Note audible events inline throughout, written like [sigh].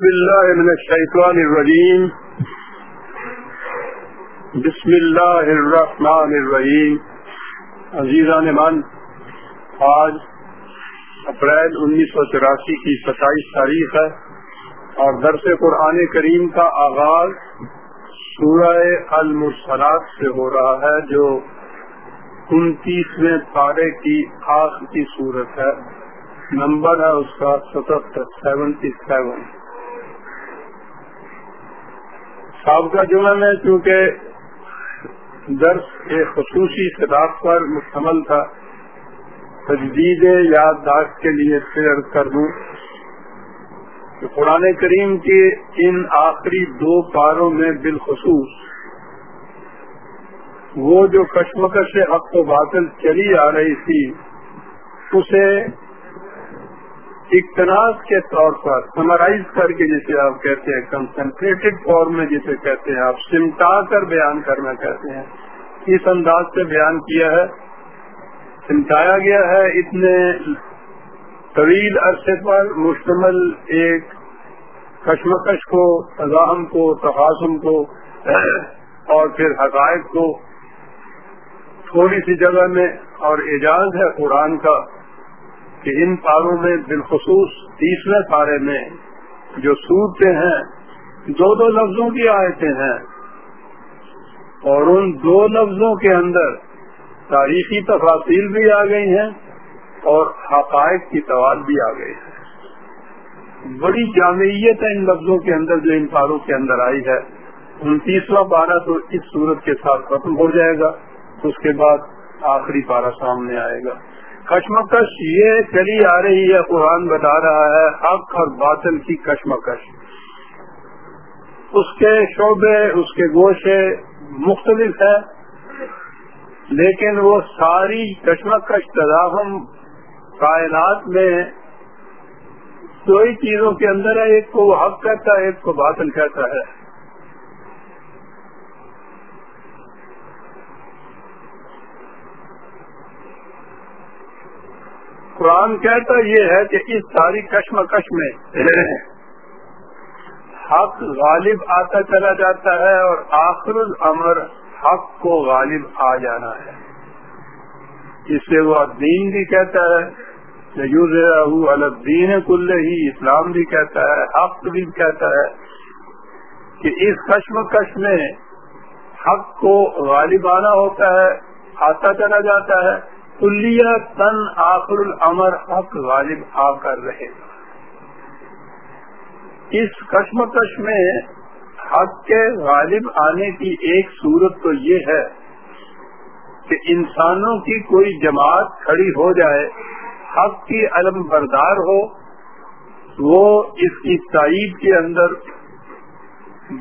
بسم من الشيطان الرجيم بسم الله الرحمن الرحیم. عزیزان من، آج اپریل انیس سو چوراسی کی ستائیس تاریخ ہے اور درس قرآن کریم کا آغاز سورہ المرسلات سے ہو رہا ہے، جو انتیسویں پارے کی آخری صورت ہے۔ نمبر ہے اس کا ستہتر، سیونٹی سیون۔ سابقہ جمعہ میں چونکہ درس ایک خصوصی خطاب پر مشتمل تھا، تجدید یادداشت کے لیے شیئر کر دوں کہ قرآن کریم کے ان آخری دو پاروں میں بالخصوص وہ جو کشمکش حق و باطل چلی آ رہی تھی، اسے اقتناس کے طور پر سمرائز کر کے جسے آپ کہتے ہیں کنسنٹریٹڈ فارم میں جسے کہتے ہیں آپ سمٹا کر بیان کرنا کہتے ہیں۔ اس انداز سے بیان کیا ہے۔ سمٹایا گیا ہے۔ اتنے طویل عرصے پر مشتمل ایک کشمکش کو تضاہم کو، تقاسم کو اور پھر حقائق کو تھوڑی سی جگہ میں اور اعجاز ہے قرآن کا۔ کہ ان پاروں میں بالخصوص تیسرے پارے میں جو سورتے ہیں، دو دو لفظوں کی آیتیں ہیں اور ان دو لفظوں کے اندر تاریخی تفاصیل بھی آ گئی ہیں اور حقائق کی توال بھی آ گئی ہے بڑی جامعیت ہے ان لفظوں کے اندر جو ان پاروں کے اندر آئی ہے۔ انتیسواں پارا تو اس صورت کے ساتھ ختم ہو جائے گا، اس کے بعد آخری پارا سامنے آئے گا۔ کشمکش یہ چلی آ رہی ہے، قرآن بتا رہا ہے، حق اور باطل کی کشمکش۔ اس کے شعبے، اس کے گوشے مختلف ہے لیکن وہ ساری کشمکش تداہم کائنات میں دو ہی چیزوں کے اندر ہے، ایک کو وہ حق کہتا ہے، ایک کو باطل کہتا ہے۔ قرآن کہتا یہ ہے کہ اس ساری کشمکش میں حق غالب آتا چلا جاتا ہے اور آخر العمر حق کو غالب آ جانا ہے۔ اس سے وہ دین بھی کہتا ہے الدین کل ہی اسلام بھی کہتا ہے، حق بھی کہتا ہے کہ اس کشمکش میں حق کو غالب آنا ہوتا ہے، آتا چلا جاتا ہے۔ کلیہ تن آخر العمر حق غالب آ کر رہے۔ اس کشمکش میں حق کے غالب آنے کی ایک صورت تو یہ ہے کہ انسانوں کی کوئی جماعت کھڑی ہو جائے، حق کی علم بردار ہو، وہ اس کی تائید کے اندر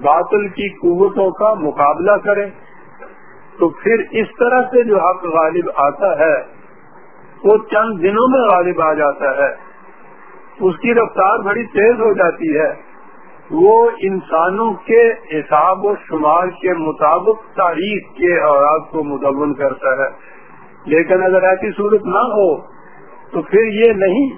باطل کی قوتوں کا مقابلہ کرے۔ تو پھر اس طرح سے جو حق غالب آتا ہے، وہ چند دنوں میں غالب آ جاتا ہے۔ اس کی رفتار بڑی تیز ہو جاتی ہے۔ وہ انسانوں کے حساب و شمار کے مطابق تاریخ کے اوراق کو مدون کرتا ہے۔ لیکن اگر ایسی صورت نہ ہو، تو پھر یہ نہیں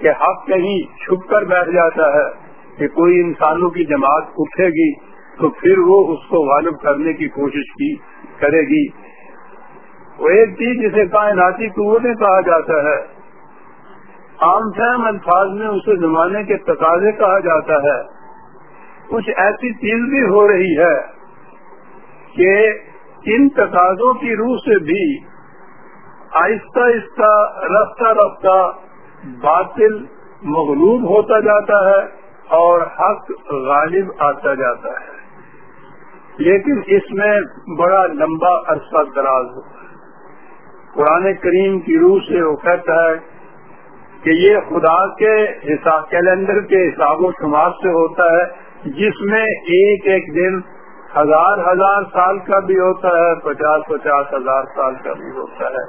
کہ حق کہیں چھپ کر بیٹھ جاتا ہے کہ کوئی انسانوں کی جماعت اٹھے گی۔ تو پھر وہ اس کو غالب کرنے کی کوشش کی، کرے گی۔ وہ ایک چیز جسے کائناتی قوتیں کہا جاتا ہے۔ عام فہم الفاظ میں اسے زمانے کے تقاضے کہا جاتا ہے۔ کچھ ایسی چیز بھی ہو رہی ہے کہ ان تقاضوں کی روح سے بھی آہستہ آہستہ، رفتہ رفتہ باطل مغلوب ہوتا جاتا ہے اور حق غالب آتا جاتا ہے۔ لیکن اس میں بڑا لمبا عرصہ دراز ہوتا ہے۔ قرآن کریم کی روح سے وہ کہتا ہے کہ یہ خدا کے حساب کیلنڈر کے حساب و شمار سے ہوتا ہے، جس میں ایک ایک دن ہزار ہزار سال کا بھی ہوتا ہے، پچاس پچاس ہزار سال کا بھی ہوتا ہے۔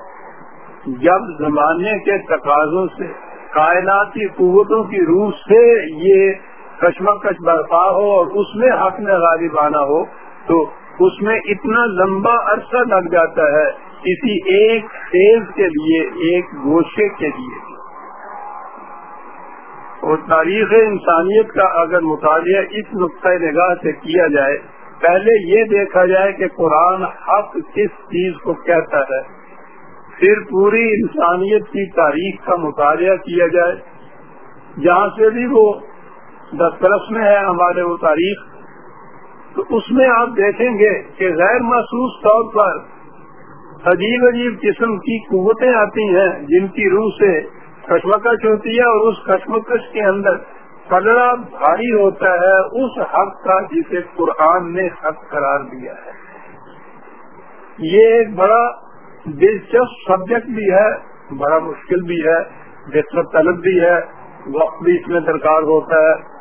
جب زمانے کے تقاضوں سے، کائناتی قوتوں کی روح سے یہ کشمکش برپا ہو اور اس میں حق میں غالب آنا ہو تو اس میں اتنا لمبا عرصہ لگ جاتا ہے کسی ایک فیز کے لیے، ایک گوشے کے لیے۔ اور تاریخ انسانیت کا اگر مطالعہ اس نقطۂ نگاہ سے کیا جائے، پہلے یہ دیکھا جائے کہ قرآن حق کس چیز کو کہتا ہے۔ پھر پوری انسانیت کی تاریخ کا مطالعہ کیا جائے۔ جہاں سے بھی وہ دسترس میں ہے، ہمارے وہ تاریخ تو اس میں آپ دیکھیں گے کہ غیر محسوس طور پر عجیب عجیب قسم کی قوتیں آتی ہیں جن کی روح سے کشمکش ہوتی ہے اور اس کشمکش کے اندر پگڑا بھاری ہوتا ہے، اس حق کا جسے قرآن نے حق قرار دیا ہے۔ یہ ایک بڑا دلچسپ سبجیکٹ بھی ہے، بڑا مشکل بھی ہے دقت طلب بھی ہے، وقت بھی اس میں درکار ہوتا ہے۔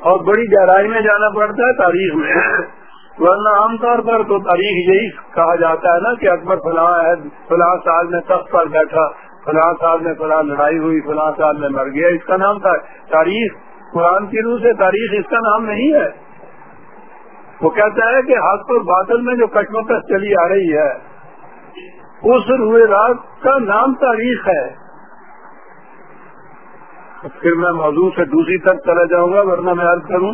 اور بڑی گہرائی میں جانا پڑتا ہے تاریخ میں۔ ورنہ عام طور پر تو تاریخ یہی کہا جاتا ہے نا کہ اکبر فلاں ہے فلاں سال میں تخت پر بیٹھا، فلاں سال میں فلاں لڑائی ہوئی، فلاں سال میں مر گیا، اس کا نام تھا۔ تاریخ، قرآن کی روح سے تاریخ اس کا نام نہیں ہے۔ وہ کہتا ہے کہ حق اور باطل میں جو کشمکش چلی آ رہی ہے، اس روئے رات کا نام تاریخ ہے۔ پھر میں موضوع سے دوسری طرف چلا جاؤں گا، ورنہ میں عرض کروں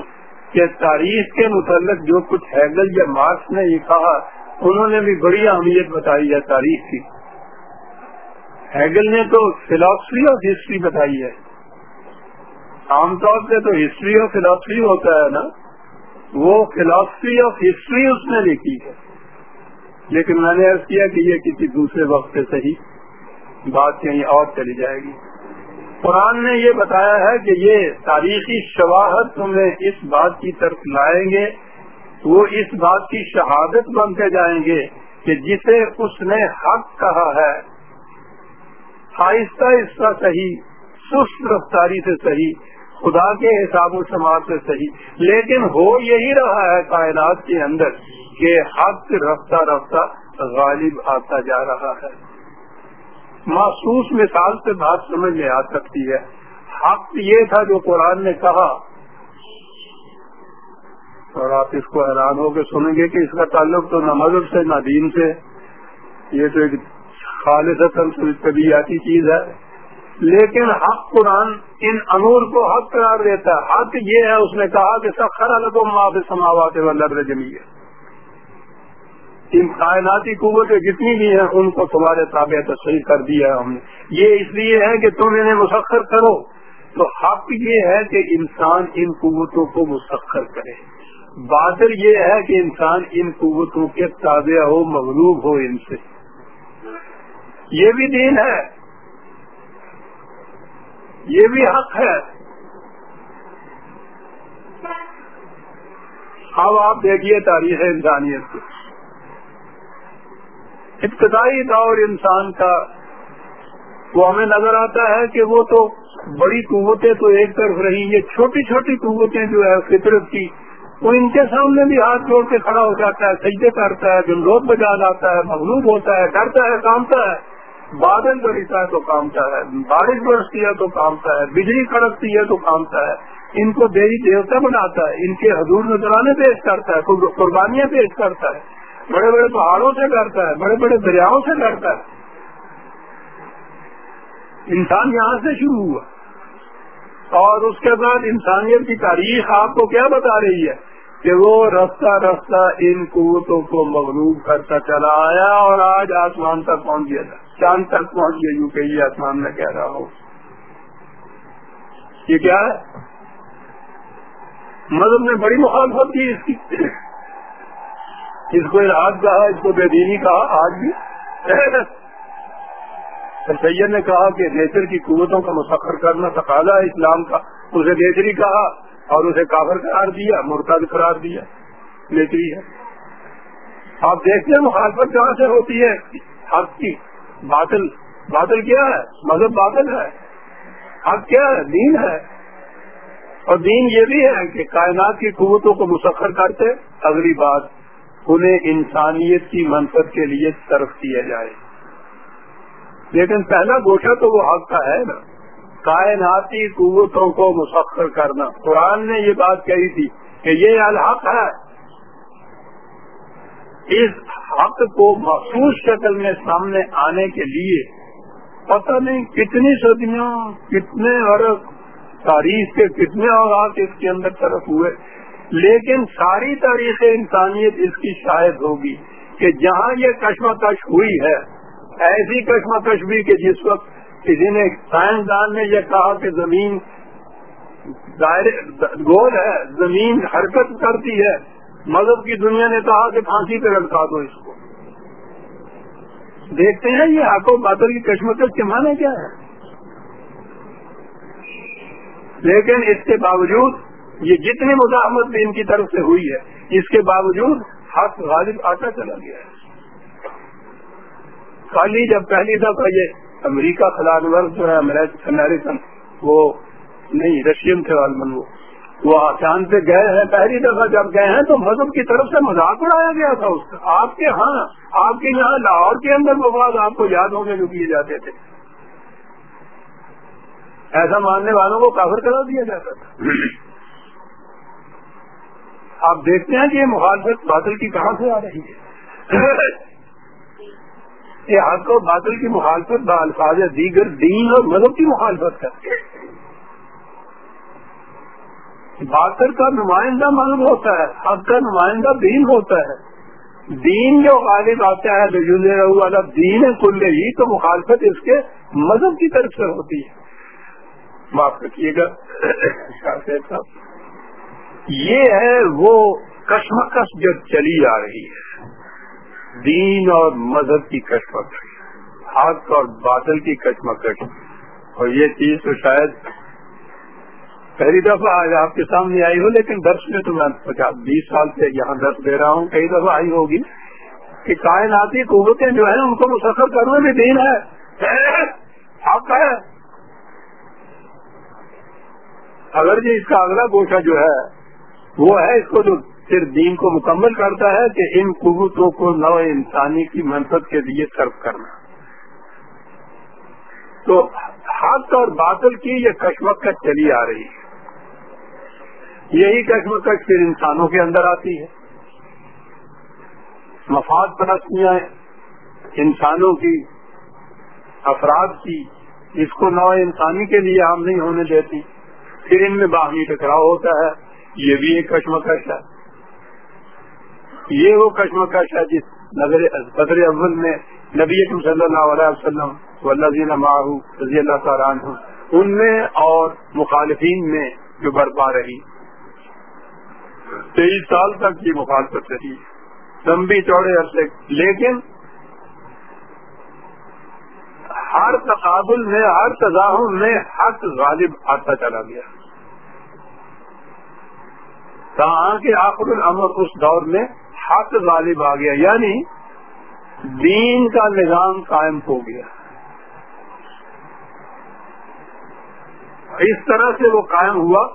کہ تاریخ کے متعلق جو کچھ ہیگل یا مارکس نے یہ کہا، انہوں نے بھی بڑی اہمیت بتائی ہے تاریخ کی۔ ہیگل نے تو فلاسفی آف ہسٹری بتائی ہے۔ عام طور سے تو ہسٹری آف فلاسفی ہوتا ہے نا، وہ فلاسفی آف ہسٹری اس نے لکھی ہے۔ لیکن میں نے عرض کیا کہ یہ کسی دوسرے وقت سے صحیح بات کہیں اور چلی جائے گی۔ قرآن نے یہ بتایا ہے کہ یہ تاریخی شواہد تمہیں اس بات کی طرف لائیں گے، وہ اس بات کی شہادت بنتے جائیں گے کہ جسے اس نے حق کہا ہے۔ آہستہ آہستہ صحیح، سست رفتاری سے صحیح، خدا کے حساب و شمار سے صحیح۔ لیکن ہو یہی رہا ہے کائنات کے اندر کہ حق رفتہ رفتہ غالب آتا جا رہا ہے۔ محسوس مثال سے بات سمجھ میں آ سکتی ہے۔ حق یہ تھا جو قرآن نے کہا۔ اور آپ اس کو حیران ہو کے سنیں گے کہ اس کا تعلق تو نہ مذہب سے، نہ دین سے۔ یہ تو ایک خالص طبیعتی چیز ہے۔ لیکن حق قرآن ان انور کو حق قرار دیتا ہے۔ حق یہ ہے، اس نے کہا کہ سب خرا لگو معاف سماوات و جمی ہے ان کائناتی قوتیں جتنی بھی ہیں، ان کو تمہارے تابع تصحیح کر دیا ہے ہم نے۔ یہ اس لیے ہے کہ تم انہیں مسخر کرو۔ تو حق یہ ہے کہ انسان ان قوتوں کو مسخر کرے۔ بادل یہ ہے کہ انسان ان قوتوں کے تابع ہو، مغلوب ہو ان سے۔ یہ بھی دین ہے۔ یہ بھی حق ہے۔ اب آپ دیکھیے تاریخ انسانیت کو۔ ابتدائی دور انسان کا وہ ہمیں نظر آتا ہے کہ وہ تو بڑی قوتیں تو ایک طرف رہی، یہ چھوٹی چھوٹی قوتیں جو ہے فطرت کی، وہ ان کے سامنے بھی ہاتھ جوڑ کے کھڑا ہو جاتا ہے، سجدے کرتا ہے جنگوت بجا جاتا ہے، مغلوب ہوتا ہے، ڈرتا ہے، کامتا ہے۔ بادل بڑھتا ہے تو کامتا ہے، بارش برستی ہے تو کامتا ہے، بجلی کڑکتی ہے تو کامتا ہے۔ ان کو دیوی دیوتا بناتا ہے، ان کے حضور نظرانے پیش کرتا ہے قربانیاں پیش کرتا ہے۔ بڑے بڑے پہاڑوں سے ڈرتا ہے، بڑے بڑے دریاؤں سے ڈرتا ہے۔ انسان یہاں سے شروع ہوا۔ اور اس کے بعد انسانیت کی تاریخ آپ کو کیا بتا رہی ہے؟ کہ وہ رفتہ رفتہ ان قوتوں کو مغلوب کرتا چلا آیا اور آج آسمان تک پہنچ گیا تھا۔ چاند تک پہنچ گیا، یوں کہ یہ آسمان میں کہہ رہا ہوں۔ یہ کیا ہے؟ مذہب نے بڑی مخالفت کی اس کی۔ اس کو راج کہا، اس کو بے دینی کہا، آج بھی۔ سید نے کہا کہ نیچر کی قوتوں کا مسخر کرنا، تقاضا ہے اسلام کا۔ اسے نیچری کہا اور اسے کافر قرار دیا، مرتد قرار دیا۔ نیچری ہے۔ آپ دیکھتے ہیں مخالفت کہاں سے ہوتی ہے؟ حق کی۔ باطل باطل کیا ہے؟ مذہب باطل ہے۔ حق کیا ہے؟ دین ہے۔ اور دین یہ بھی ہے کہ کائنات کی قوتوں کو مسخر کرتے، اگلی بات انہیں انسانیت کی منفت کے لیے طرف کیا جائے۔ لیکن پہلا گوشہ تو وہ حق کا ہے نا۔ کائناتی قوتوں کو مسخر کرنا۔ قرآن نے یہ بات کہی تھی کہ یہ الحق ہے۔ اس حق کو مخصوص شکل میں سامنے آنے کے لیے پتہ نہیں کتنی صدیوں، کتنے عرب تاریخ کے کتنے اوقات اس کے اندر طرف ہوئے۔ لیکن ساری تاریخ انسانیت اس کی شاید ہوگی کہ جہاں یہ کشمکش ہوئی ہے، ایسی کشمکش بھی کہ جس وقت کسی نے سائنسدان نے یہ کہا کہ زمین گول ہے، زمین حرکت کرتی ہے، مذہب کی دنیا نے کہا کہ پھانسی پہ لڑکا دو اس کو۔ دیکھتے ہیں یہ حق و بادل کی کشمکش کے معنی کیا ہے؟ لیکن اس کے باوجود یہ جتنی مزاحمت بھی ان کی طرف سے ہوئی ہے، اس کے باوجود حق غالب آتا چلا گیا ہے۔ کل ہی جب پہلی دفعہ یہ امریکہ خلاف ورز جو ہے امیرکن وہ نہیں، رشین تھے والمن وہ۔ وہ چاند سے گئے ہیں۔ پہلی دفعہ جب گئے ہیں تو مذہب کی طرف سے مذاق اڑایا گیا تھا اس کا۔ آپ کے ہاں آپ کے یہاں لاہور کے اندر مفاد آپ کو یاد ہوں گے جو کیے جاتے تھے۔ ایسا ماننے والوں کو کافر کرا دیا جاتا تھا۔ آپ دیکھتے ہیں کہ یہ مخالفت بادل کی کہاں سے آ رہی ہے۔ یہ حق و بادل کی مخالفت الفاظ دیگر دین اور مذہب کی مخالفت کرتے باطل کا نمائندہ معلوم ہوتا ہے، حق کا نمائندہ دین ہوتا ہے۔ دین جو غالب آتا ہے والا دین کل ہی تو مخالفت اس کے مذہب کی طرف سے ہوتی ہے۔ معاف رکھیے گا یہ ہے وہ کشمکش جو چلی آ رہی ہے۔ دین اور مذہب کی کشمکش، حق اور باطل کی کشمکش۔ اور یہ چیز تو شاید پہلی دفعہ آج آپ کے سامنے آئی ہو، لیکن درس میں تو میں پچاس بیس سال سے یہاں درس دے رہا ہوں، کئی دفعہ آئی ہوگی کہ کائناتی قوتیں جو ہیں ان کو مسفر کرنے میں دین ہے۔ حق ہے۔ اگر جی اس کا اگلا گوشہ جو ہے وہ ہے اس کو جو صرف دین کو مکمل کرتا ہے کہ ان قوتوں کو نو انسانی کی منصب کے لیے صرف کرنا۔ تو حق اور باطل کی یہ کشمکش چلی آ رہی ہے۔ یہی کشمکش پھر انسانوں کے اندر آتی ہے۔ مفاد پرستیاں انسانوں کی، افراد کی، اس کو نو انسانی کے لیے عام نہیں ہونے دیتی۔ پھر ان میں باہمی ٹکراؤ ہوتا ہے۔ یہ بھی ایک کشمکش ہے۔ یہ وہ کشمکش ہے جس نظر صدر اول میں نبی صلی اللہ علیہ وسلم رضی اللہ تعالیٰ عنہ، ان میں اور مخالفین میں جو برپا رہی۔ تیئیس سال تک یہ مخالفت رہی۔ لمبی چوڑے عرصے۔ لیکن ہر تقابل میں، ہر تضاہم میں حق غالب آتا چلا گیا۔ کہاں کے آخر العمر اس دور میں حق غالب آ گیا یعنی دین کا نظام قائم ہو گیا۔ اس طرح سے وہ قائم ہوا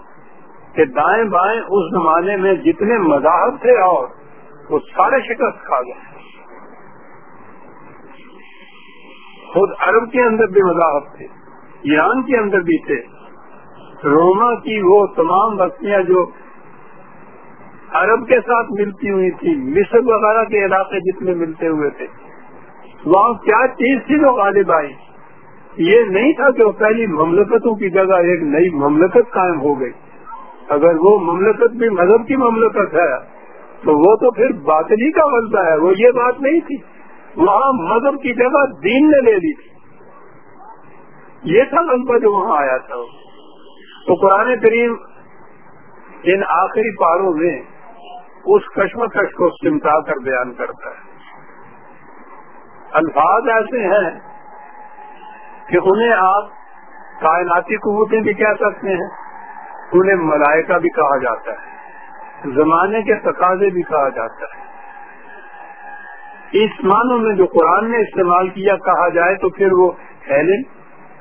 کہ دائیں بائیں اس زمانے میں جتنے مذاہب تھے اور وہ سارے شکست کھا گئے۔ خود عرب کے اندر بھی مذاہب تھے، ایران کے اندر بھی تھے۔ روما کی وہ تمام بستیاں جو عرب کے ساتھ ملتی ہوئی تھی، مصر وغیرہ کے علاقے جتنے ملتے ہوئے تھے۔ وہاں کیا چیز تھی جو غالب آئی؟ یہ نہیں تھا کہ وہ پہلی مملکتوں کی جگہ ایک نئی مملکت قائم ہو گئی۔ اگر وہ مملکت بھی مذہب کی مملکت ہے، تو وہ تو پھر باطلی کا غلطہ ہے، وہ یہ بات نہیں تھی۔ وہاں مذہب کی جگہ دین نے لے لی تھی۔ یہ تھا غلطہ جو وہاں آیا تھا۔ تو قرآن کریم ان آخری پاروں میں اس کشمکش کو سمٹا کر بیان کرتا ہے۔ الفاظ ایسے ہیں کہ انہیں آپ کائناتی قوتیں بھی کہہ سکتے ہیں، انہیں ملائکہ بھی کہا جاتا ہے، زمانے کے تقاضے بھی کہا جاتا ہے۔ اس معنوں میں جو قرآن نے استعمال کیا، کہا جائے تو پھر وہ ہیلن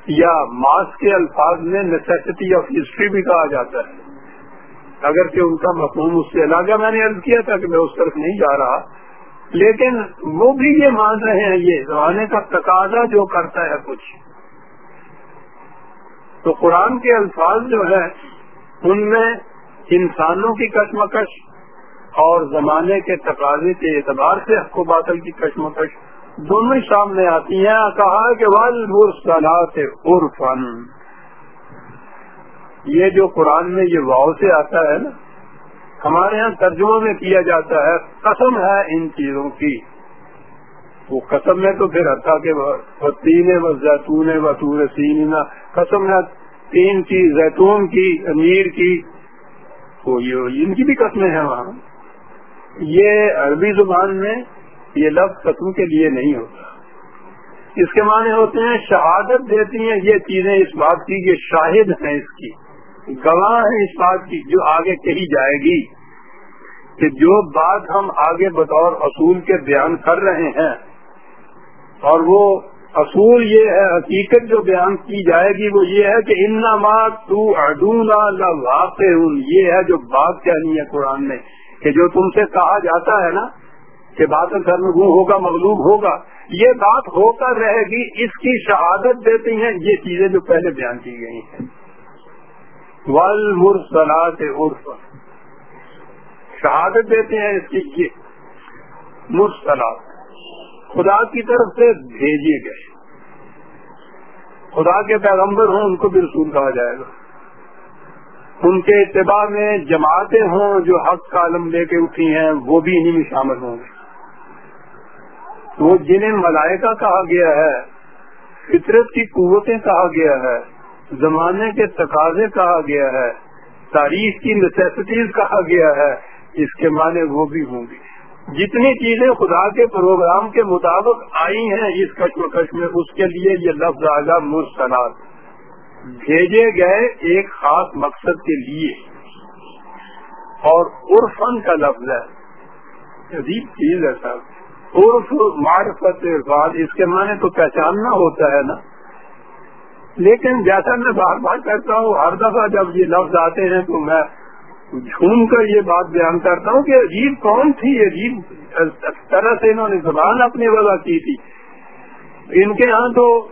یا ماس کے الفاظ میں نیسٹی آف ہسٹری بھی کہا جاتا ہے۔ اگر کہ ان کا مفہوم اس سے الگ میں نے عرض کیا تھا کہ میں اس طرف نہیں جا رہا، لیکن وہ بھی یہ مان رہے ہیں، یہ زمانے کا تقاضا جو کرتا ہے کچھ۔ تو قرآن کے الفاظ جو ہے ان میں انسانوں کی کشمکش اور زمانے کے تقاضے کے اعتبار سے حق و باطل کی کشمکش دونوں ہی سامنے آتی ہیں۔ کہا کہ ول مرسلات عرفن یہ جو قرآن میں یہ واؤ سے آتا ہے نا، ہمارے یہاں ترجمہ میں کیا جاتا ہے، قسم ہے ان چیزوں کی۔ وہ قسم میں تو پھر ہتھا کے تین زیتون و تور سین قسم ہے تین کی، زیتون کی، امیر کی۔ تو یہ ان کی بھی قسمیں ہیں وہاں۔ یہ عربی زبان میں یہ لفظ قسم کے لیے نہیں ہوتا۔ اس کے معنی ہوتے ہیں، شہادت دیتی ہیں، یہ چیزیں اس بات کی یہ شاہد ہیں اس کی۔ گواہ ہے اس بات کی جو آگے کہی جائے گی کہ جو بات ہم آگے بطور اصول کے بیان کر رہے ہیں اور وہ اصول یہ ہے، حقیقت جو بیان کی جائے گی وہ یہ ہے کہ ان تو اڈونا واقع یہ ہے جو بات کہنی ہے قرآن میں کہ جو تم سے کہا جاتا ہے نا کہ بات سر میں ہوگا، مغلوب ہوگا، یہ بات ہو کر رہے گی، اس کی شہادت دیتی ہیں، یہ چیزیں جو پہلے بیان کی گئی ہیں۔ ول عرف شہادت دیتے ہیں اس کی یہ مرسلات۔ خدا کی طرف سے بھیجے گئے۔ خدا کے پیغمبر ہوں، ان کو بھی رسول کہا جائے گا۔ ان کے اتباع میں جماعتیں ہوں جو حق کا عالم لے کے اٹھی ہیں، وہ بھی انہیں میں شامل ہوں گے۔ وہ جنہیں ملائکہ کہا گیا ہے، فطرت کی قوتیں کہا گیا ہے زمانے کے تقاضے کہا گیا ہے، تاریخ کی نیسٹیز کہا گیا ہے، اس کے معنی وہ بھی ہوں گی جتنی چیزیں خدا کے پروگرام کے مطابق آئی ہیں، اس کشمکش میں اس کے لیے یہ لفظ آگا مستناد بھیجے گئے ایک خاص مقصد کے لیے۔ اور عرفن کا لفظ ہے۔ عجیب چیز ہے سر۔ عرف معرفت اس کے معنی تو پہچاننا ہوتا ہے نا۔ لیکن جیسا میں بار بار کرتا ہوں، ہر دفعہ جب یہ لفظ آتے ہیں تو میں جھوم کر یہ بات بیان کرتا ہوں کہ عجیب کون تھی، عجیب طرح سے انہوں نے زبان اپنی وجہ کی تھی۔ ان کے ہاں تو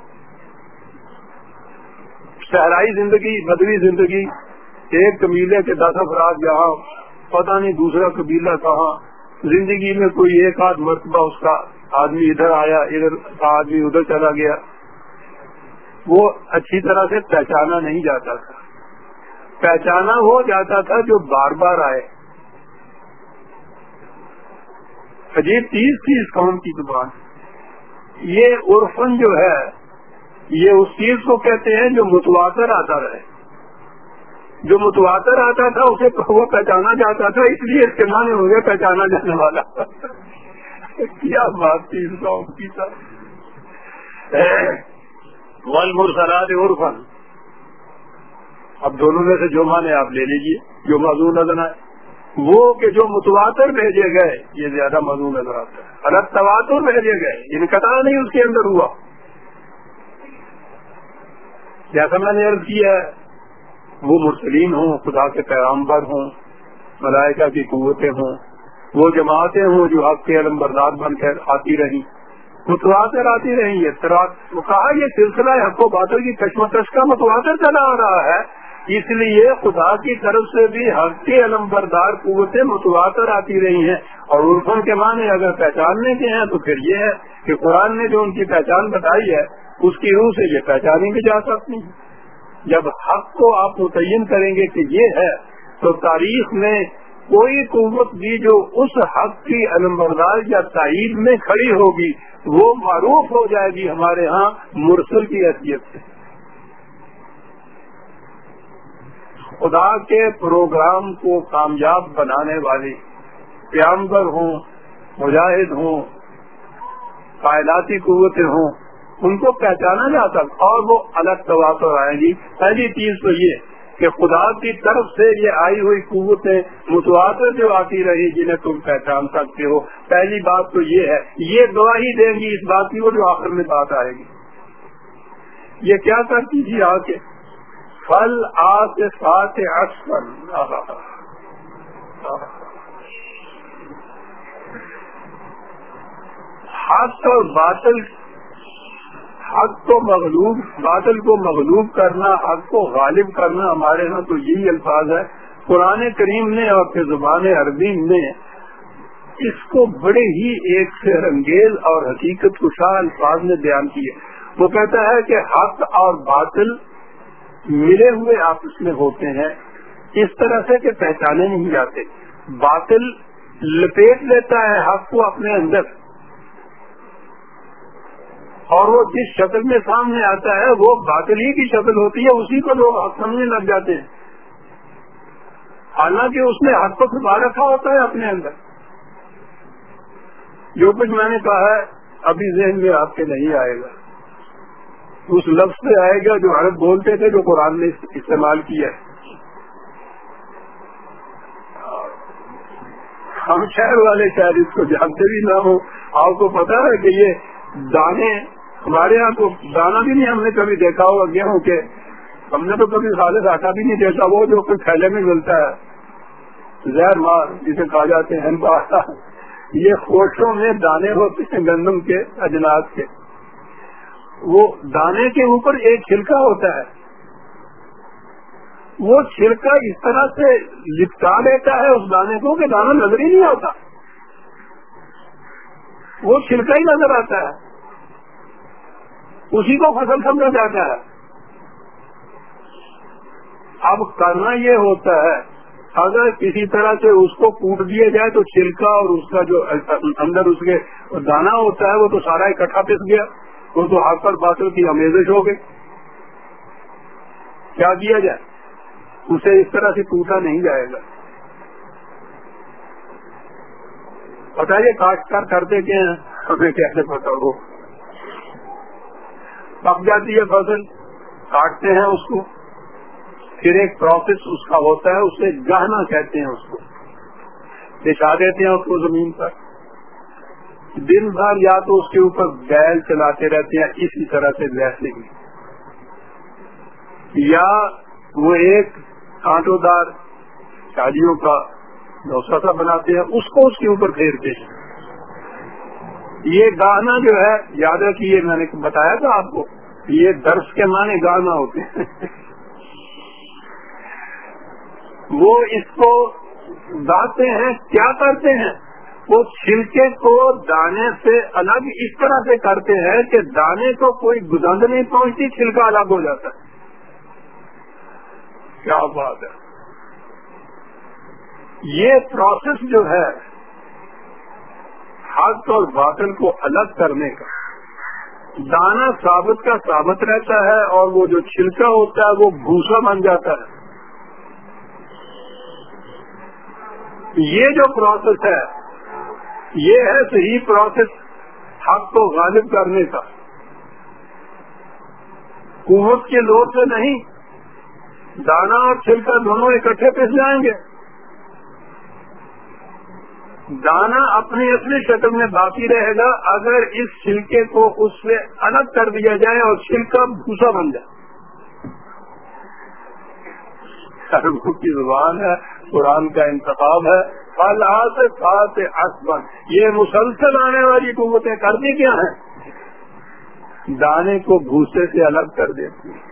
صحرائی زندگی، بدوی زندگی، ایک قبیلے کے دس افراد جہاں پتہ نہیں دوسرا قبیلہ کہاں۔ زندگی میں کوئی ایک آدھ مرتبہ اس کا آدمی ادھر آیا، ادھر آدمی ادھر چلا گیا۔ وہ اچھی طرح سے پہچانا نہیں جاتا تھا۔ پہچانا ہو جاتا تھا جو بار بار آئے۔ عجیب چیز تھی اس قوم کی زبان۔ یہ عرفن جو ہے، یہ اس چیز کو کہتے ہیں جو متواتر آتا رہے۔ جو متواتر آتا تھا، اسے وہ پہچانا جاتا تھا، اس لیے استعمال ہو گیا پہچانا جانے والا۔ [laughs] کیا بات تھی اس قوم کی سر ول مرسلات عرفن اب دونوں میں سے جو مانے آپ لے لیجیے جو موضوع نظر آئے۔ وہ کہ جو متواتر بھیجے گئے، یہ زیادہ موضوع نظر آتا ہے۔ الگ تواتر بھیجے گئے، انقطاع نہیں اس کے اندر ہوا۔ جیسا میں نے عرض کیا ہے، وہ مرسلین ہوں، خدا کے پیغامبر ہوں، ملائکہ کی قوتیں ہوں، وہ جماعتیں ہوں جو حق کے علم بردار بن کر آتی رہی متواتر آتی رہی ہے کہا یہ سلسلہ حق و باطل کی کشمکش کا متواتر چلا آ رہا ہے۔ اس لیے خدا کی طرف سے بھی حق کے علم بردار قوتیں متواتر آتی رہی ہیں۔ اور عرفن کے معنی اگر پہچاننے کے ہیں تو پھر یہ ہے کہ قرآن نے جو ان کی پہچان بتائی ہے، اس کی روح سے یہ پہچانی بھی جا سکتی ہے۔ جب حق کو آپ متعین کریں گے کہ یہ ہے، تو تاریخ میں کوئی قوت بھی جو اس حق کی علم بردار یا تائید میں کھڑی ہوگی، وہ معروف ہو جائے گی ہمارے ہاں مرسل کی حیثیت سے۔ خدا کے پروگرام کو کامیاب بنانے والی پیامبر ہوں، مجاہد ہوں کائلاتی قوتیں ہوں، ان کو پہچانا جاتا اور وہ الگ تواتر آئیں گی۔ پہلی چیز تو یہ کہ خدا کی طرف سے یہ آئی ہوئی قوتیں متواتر جو آتی رہی جنہیں تم پہچان سکتے ہو۔ پہلی بات تو یہ ہے، یہ گواہی دیں گی اس بات کی وہ جو آخر میں بات آئے گی۔ یہ کیا کرتی تھی آ کے پھل آتے ساتھ اکثر حق اور باطل حق کو مغلوب، باطل کو مغلوب کرنا، حق کو غالب کرنا ہمارے یہاں تو یہی الفاظ ہے۔ قرآن کریم نے اور پھر زبان عربی نے اس کو بڑے ہی ایک سے رنگیز اور حقیقت کشا الفاظ میں بیان کیے۔ وہ کہتا ہے کہ حق اور باطل ملے ہوئے آپس میں ہوتے ہیں۔ اس طرح سے کہ پہچانے نہیں جاتے۔ باطل لپیٹ لیتا ہے حق کو اپنے اندر۔ اور وہ جس شکل میں سامنے آتا ہے، وہ باطل ہی کی شکل ہوتی ہے، اسی کو لوگ حق سمجھنے لگ جاتے ہیں۔ حالانکہ اس نے حق کو چھپا رکھا ہوتا ہے اپنے اندر۔ جو کچھ میں نے کہا ہے، ابھی ذہن میں آپ کے نہیں آئے گا۔ اس لفظ سے آئے گا جو عرب بولتے تھے، جو قرآن نے استعمال کیا ہے۔ ہم شہر والے شاید اس کو جانتے بھی نہ ہو آپ کو پتا ہے کہ یہ دانے ہمارے یہاں تو دانا بھی نہیں ہم نے کبھی دیکھا ہوگا گیہوں کے ہم نے تو کبھی خالص آٹا بھی نہیں دیکھا، وہ جو تھیلے میں ملتا ہے۔ زہر مار، جسے کہا جاتے ہیں یہ خوشوں میں دانے ہوتے ہیں گندم کے اجناس کے۔ وہ دانے کے اوپر ایک چھلکا ہوتا ہے۔ وہ چھلکا اس طرح سے لپٹا دیتا ہے اس دانے کو کہ دانا نظر ہی نہیں آتا۔ وہ چھلکا ہی نظر آتا ہے۔ اسی کو فصل سمجھا جاتا ہے۔ اب کرنا یہ ہوتا ہے، اگر کسی طرح سے اس کو کوٹ دیا جائے تو چھلکا اور اس کا جو اندر اس کے دانا ہوتا ہے وہ تو سارا اکٹھا پس گیا۔ وہ تو ہاتھ پر باطل کی امیزش ہو گئی۔ کیا کیا جائے؟ اسے اس طرح سے ٹوٹا نہیں جائے گا۔ بتائیے کاشتکار کرتے کیا ہمیں کیسے پتا ہو؟ پک جاتی ہے فصل کاٹتے ہیں اس کو۔ پھر ایک پروسیس اس کا ہوتا ہے، اسے گہنا کہتے ہیں اس کو۔ بچھا دیتے ہیں اس کو زمین پر۔ دن بھر یا تو اس کے اوپر بیل چلاتے رہتے ہیں، اسی طرح سے ویسے ہی یا وہ ایک کانٹوں دار شادیوں کا ڈوسا سا بناتے ہیں، اس کو اس کے اوپر پھیرتے ہیں۔ یہ گانا جو ہے، یاد رکھیے، میں نے بتایا تھا آپ کو، یہ درس کے معنی گانا ہوتے ہیں۔ [laughs] وہ اس کو گاتے ہیں، کیا کرتے ہیں؟ وہ چھلکے کو دانے سے الگ اس طرح سے کرتے ہیں کہ دانے کو کوئی گزند نہیں پہنچتی، چھلکا الگ ہو جاتا۔ ہے کیا بات ہے؟ یہ پروسیس جو ہے حق اور باطل کو الگ کرنے کا۔ دانا ثابت کا ثابت رہتا ہے اور وہ جو چھلکا ہوتا ہے وہ بھوسا بن جاتا ہے۔ یہ جو پروسیس ہے، یہ ہے صحیح پروسیس حق کو غالب کرنے کا۔ قوت کے لوگ سے نہیں، دانا اور چھلکا دونوں اکٹھے پس جائیں گے۔ دانا اپنی اپنی شکل میں باقی رہے گا، اگر اس چھلکے کو اس سے الگ کر دیا جائے اور چھلکا بھوسا بن جائے۔ کی زبان ہے، قرآن کا انتخاب ہے۔ فلاح سے یہ مسلسل آنے والی قوتیں کرتی کیا ہیں؟ دانے کو بھوسے سے الگ کر دیتی ہیں۔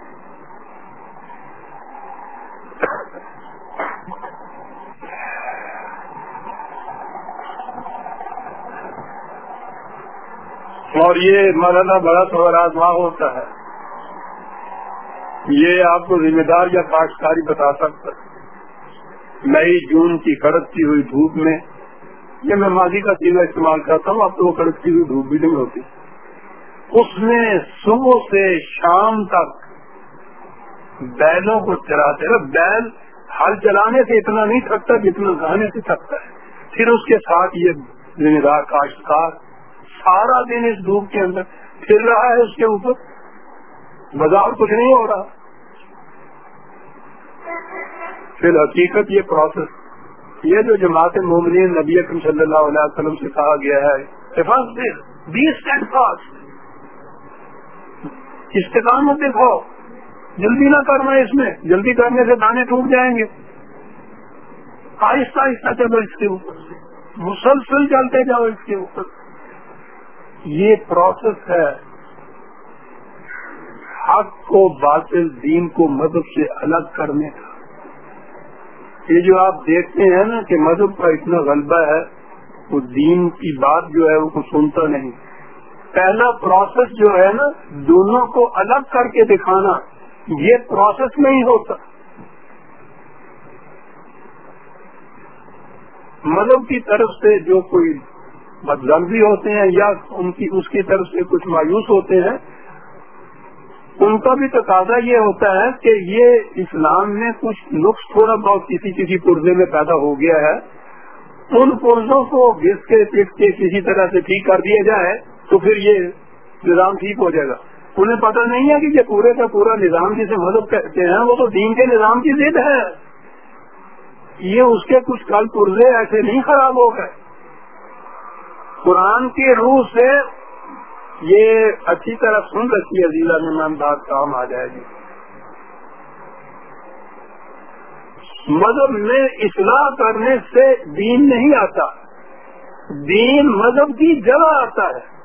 اور یہ مرنا بڑا تو آزما ہوتا ہے یہ آپ کو ذمہ دار یا کاشتکاری بتا سکتا مئی جون کی کڑکتی ہوئی دھوپ میں، یہ میں ماضی کا سیلا استعمال کرتا ہوں اب تو وہ کڑکتی ہوئی دھوپ بھی نہیں ہوتی۔ اس میں صبح سے شام تک بیلوں کو چلاتے ہیں بیل ہل چلانے سے اتنا نہیں تھکتا جتنا گانے سے تھکتا ہے۔ پھر اس کے ساتھ یہ ذمہ دار کاشتکار سارا دن اس دھوپ کے اندر پھر رہا ہے اس کے اوپر۔ بازار کچھ نہیں ہو رہا۔ پھر حقیقت یہ پروسیس یہ جو جماعت مومنین نبی اکرم صلی اللہ علیہ وسلم سے کہا گیا ہے استقامت دکھاؤ جلدی نہ کرنا اس میں، جلدی کرنے سے دانے ٹوٹ جائیں گے۔ آہستہ آہستہ چلو اس کے اوپر سے۔ مسلسل چلتے جاؤ اس کے اوپر۔ یہ پروسیس ہے حق کو باطل، دین کو مذہب سے الگ کرنے کا۔ یہ جو آپ دیکھتے ہیں نا کہ مذہب کا اتنا غلبہ ہے، وہ دین کی بات جو ہے وہ سنتا نہیں۔ پہلا پروسیس جو ہے نا، دونوں کو الگ کر کے دکھانا، یہ پروسیس نہیں ہوتا۔ مذہب کی طرف سے جو کوئی بدلبی ہوتے ہیں یا ان کی اس کی طرف سے کچھ مایوس ہوتے ہیں، ان کا بھی تقاضا یہ ہوتا ہے کہ یہ اسلام میں کچھ نقص تھوڑا بہت کسی کسی پرزے میں پیدا ہو گیا ہے۔ ان پرزوں کو گھس کے پٹ کے کسی طرح سے ٹھیک کر دیا جائے تو پھر یہ نظام ٹھیک ہو جائے گا۔ انہیں پتہ نہیں ہے کہ یہ پورے کا پورا نظام جسے مدد کرتے ہیں، وہ تو دین کے نظام کی ضد ہے۔ یہ اس کے کچھ کل پرزے ایسے نہیں خراب ہو گئے۔ قرآن کی روح سے یہ اچھی طرح سن رکھی ہے ضلع میں بات کام آ جائے گی۔ مذہب میں اصلاح کرنے سے دین نہیں آتا۔ دین مذہب کی جگہ آتا ہے۔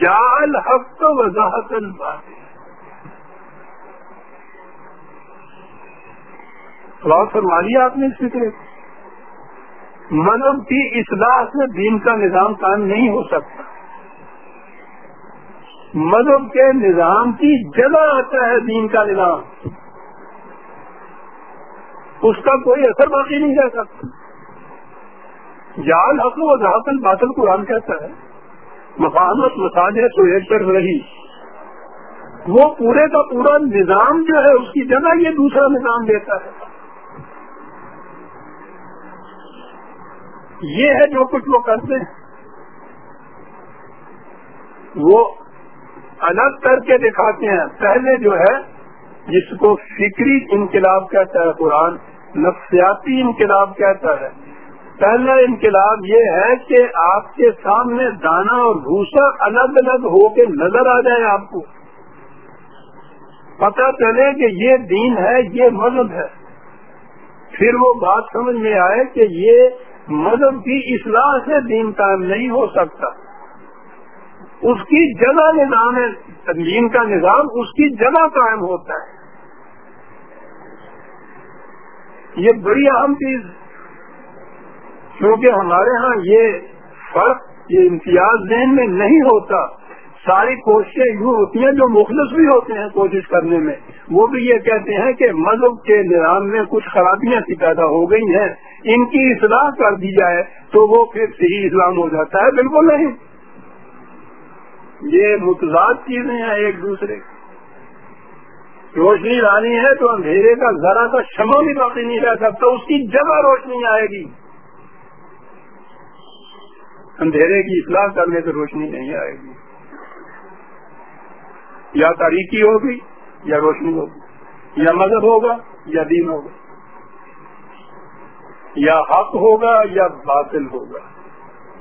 جال حق تو وضاحت بات فرما لیا آپ نے اس فکر۔ مذہب کی اصلاح سے دین کا نظام قائم نہیں ہو سکتا۔ مذہب کے نظام کی جگہ آتا ہے دین کا نظام۔ اس کا کوئی اثر باقی نہیں رہ سکتا۔ جال حق و جہاں باطل قرآن کہتا ہے۔ مفاہمت مساج ہے تو ایک طرف رہی۔ وہ پورے کا پورا نظام جو ہے اس کی جگہ یہ دوسرا نظام دیتا ہے۔ یہ ہے جو کچھ وہ کرتے ہیں۔ وہ الگ کر کے دکھاتے ہیں۔ پہلے جو ہے، جس کو فکری انقلاب کہتا ہے، قرآن نفسیاتی انقلاب کہتا ہے۔ پہلا انقلاب یہ ہے کہ آپ کے سامنے دانا اور بھوسا الگ الگ ہو کے نظر آ جائے آپ کو۔ پتا چلے کہ یہ دین ہے، یہ مذہب ہے۔ پھر وہ بات سمجھ میں آئے کہ یہ مذہب کی اصلاح سے دین قائم نہیں ہو سکتا۔ اس کی جگہ نظام ہے، تنظیم کا نظام اس کی جگہ قائم ہوتا ہے۔ یہ بڑی اہم چیز کیونکہ ہمارے ہاں یہ فرق، یہ امتیاز ذہن میں نہیں ہوتا۔ ساری کوششیں یوں ہوتی ہیں جو مخلص بھی ہوتے ہیں کوشش کرنے میں۔ وہ بھی یہ کہتے ہیں کہ مذہب کے نظام میں کچھ خرابیاں سی پیدا ہو گئی ہیں۔ ان کی اصلاح کر دی جائے تو وہ پھر صحیح اسلام ہو جاتا ہے۔ بالکل نہیں۔ یہ متضاد چیزیں ہیں ایک دوسرے۔ کی روشنی لانی ہے تو اندھیرے کا ذرا کا شمع بھی باقی نہیں رہ سکتا۔ اس کی جگہ روشنی آئے گی۔ اندھیرے کی اصلاح کرنے سے روشنی نہیں آئے گی۔ یا تاریخی ہوگی، یا روشنی ہوگی، یا مذہب ہوگا، یا دین ہوگا۔ یا حق ہوگا، یا باطل ہوگا۔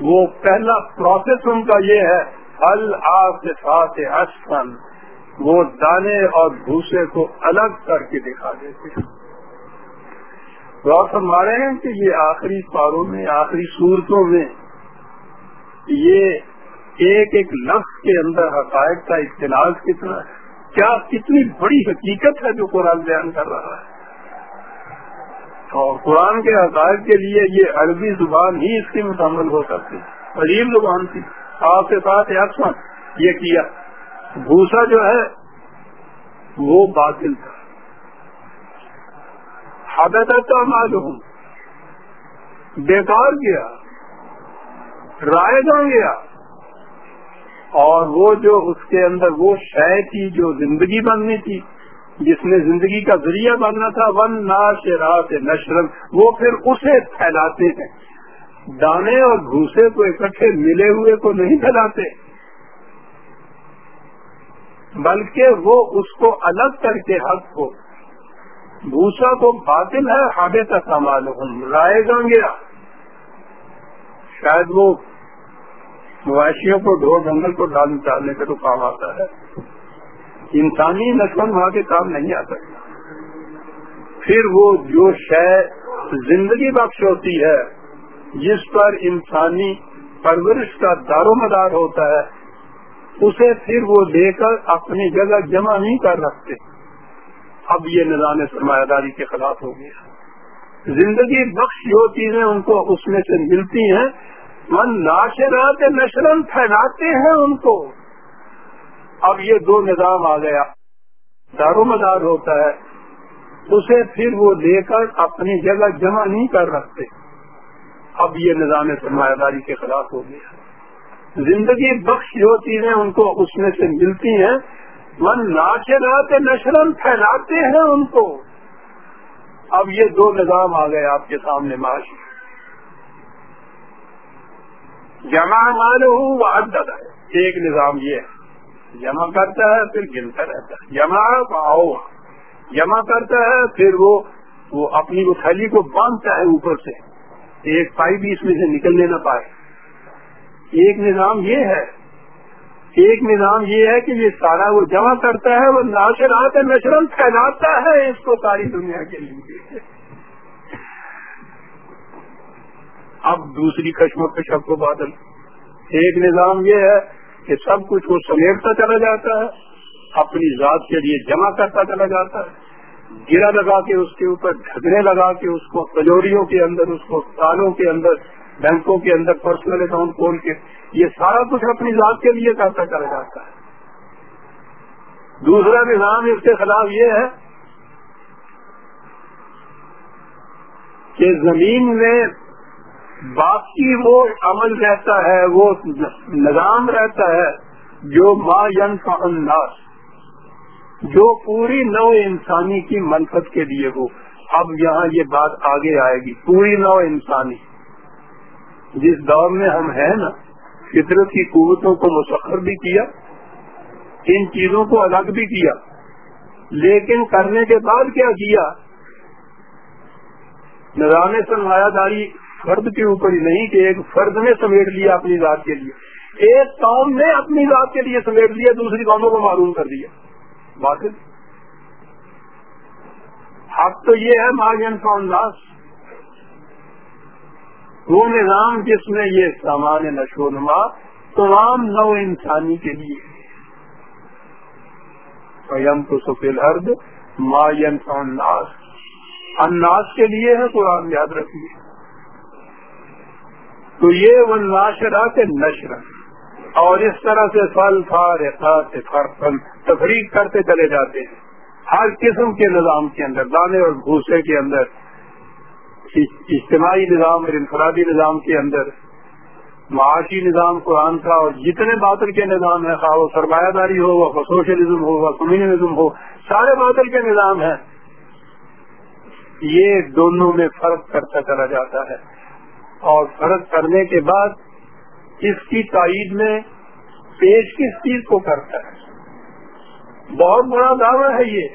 وہ پہلا پروسیس ان کا یہ ہے پھل آپ کے ساتھ اشفن وہ دانے اور بھوسے کو الگ کر کے دکھا دیتے آپ رہے ہیں کہ یہ آخری پاروں میں، آخری صورتوں میں یہ ایک ایک لفظ کے اندر حقائق کا اختلاف کتنا کیا کتنی بڑی حقیقت ہے جو قرآن بیان کر رہا ہے؟ اور قرآن کے حقائق کے لیے یہ عربی زبان ہی اس کی مکمل ہو سکتی عجیب زبان تھی۔ آپ کے ساتھ یکساں یہ کیا؟ بھوسا جو ہے، وہ باطل تھا۔ حدت معلوم بیکار گیا۔ رائے گا گیا۔ اور وہ جو اس کے اندر وہ شے تھی جو زندگی بننی تھی، جس میں زندگی کا ذریعہ بننا تھا، ون ناش رات نشرم وہ پھر اسے پھیلاتے ہیں۔ دانے اور بھوسے کو اکٹھے ملے ہوئے کو نہیں پھیلاتے، بلکہ وہ اس کو الگ کر کے حق کو، بھوسا کو باطل ہے ہابے کا سامان رائے گا گیا۔ شاید وہ مویشیوں کو ڈھول جنگل کو ڈال ڈالنے کا تو کام آتا ہے۔ انسانی نقصان وہاں کے کام نہیں آ سکتا پھر وہ جو شے زندگی بخش ہوتی ہے، جس پر انسانی پرورش کا دار و مدار ہوتا ہے، اسے پھر وہ لے کر اپنی جگہ جمع نہیں کر رکھتے۔ اب یہ نظام سرمایہ داری کے خلاف ہو گیا۔ زندگی بخش جو چیزیں ان کو اس میں سے ملتی ہیں من ناشرات نشرن پھیلاتے ہیں ان کو۔ اب یہ دو نظام آ گیا۔ دار و مدار ہوتا ہے۔ اسے پھر وہ لے کر اپنی جگہ جمع نہیں کر رکھتے۔ اب یہ نظام سرمایہ داری کے خلاف ہو گیا۔ زندگی بخش جو چیزیں ان کو اس میں سے ملتی ہیں۔ من ناچے نشرم پھیلاتے ہیں ان کو۔ اب یہ دو نظام آ گئے آپ کے سامنے معاشی جمع مالو وہ عدد ہے۔ ایک نظام یہ ہے۔ جمع کرتا ہے پھر گنتا رہتا ہے۔ جمع پاؤ جمع کرتا ہے پھر وہ وہ اپنی وہ تھیلی کو باندھتا ہے اوپر سے۔ ایک پائی بھی اس میں سے نکلنے نہ پائے۔ ایک نظام یہ ہے۔ ایک نظام یہ ہے کہ یہ سارا وہ جمع کرتا ہے، وہ ناشرات نشرم پھیلاتا ہے اس کو ساری دنیا کے لیے۔ اب دوسری کشمکش کو بادل۔ ایک نظام یہ ہے کہ سب کچھ وہ سمیٹتا چلا جاتا ہے، اپنی ذات کے لیے جمع کرتا چلا جاتا ہے۔ گرا لگا کے اس کے اوپر جھگڑے لگا کے اس کو کجوریوں کے اندر، اس کو سالوں کے اندر، بینکوں کے اندر، پرسنل اکاؤنٹ کھول کے، یہ سارا کچھ اپنی ذات کے لیے کرتا چلا جاتا ہے۔ دوسرا نظام اس کے خلاف یہ ہے کہ زمین میں باقی وہ عمل رہتا ہے، وہ نظام رہتا ہے جو ما ین کا انداز جو پوری نو انسانی کی منفت کے لیے ہو۔ اب یہاں یہ بات آگے آئے گی، پوری نو انسانی۔ جس دور میں ہم ہیں نا، فطرت کی قوتوں کو مسخر بھی کیا، ان چیزوں کو الگ بھی کیا۔ لیکن کرنے کے بعد کیا کیا؟ نظام سرمایہ داری فرد کے اوپر ہی نہیں کہ ایک فرد نے سمیٹ لیا اپنی ذات کے لیے۔ ایک قوم نے اپنی ذات کے لیے سمیٹ لیا، دوسری قوموں کو معلوم کر دیا۔ باقی حق تو یہ ہے ماجن کا انداز وہ نظام جس میں یہ سامان نشو نما تمام نو انسانی کے لیے۔ یم تو سفید ہرد ما کا انداز انداز کے لیے ہے، قرآن یاد رکھیے۔ تو یہ وہ ناشرا کے نشر اور اس طرح سے پھل فار فن تفریح کرتے چلے جاتے ہیں۔ ہر قسم کے نظام کے اندر، دانے اور بھوسے کے اندر، اجتماعی نظام اور انفرادی نظام کے اندر۔ معاشی نظام قرآن کا اور جتنے باطل کے نظام ہے خواہ وہ سرمایہ داری ہو، وہ سوشلزم ہو، وہ کمیونزم ہو، سارے باطل کے نظام ہیں۔ یہ دونوں میں فرق کرتا چلا جاتا ہے۔ اور فرق کرنے کے بعد اس کی تائید میں پیش کس چیز کو کرتا ہے؟ بہت بڑا دعویٰ ہے یہ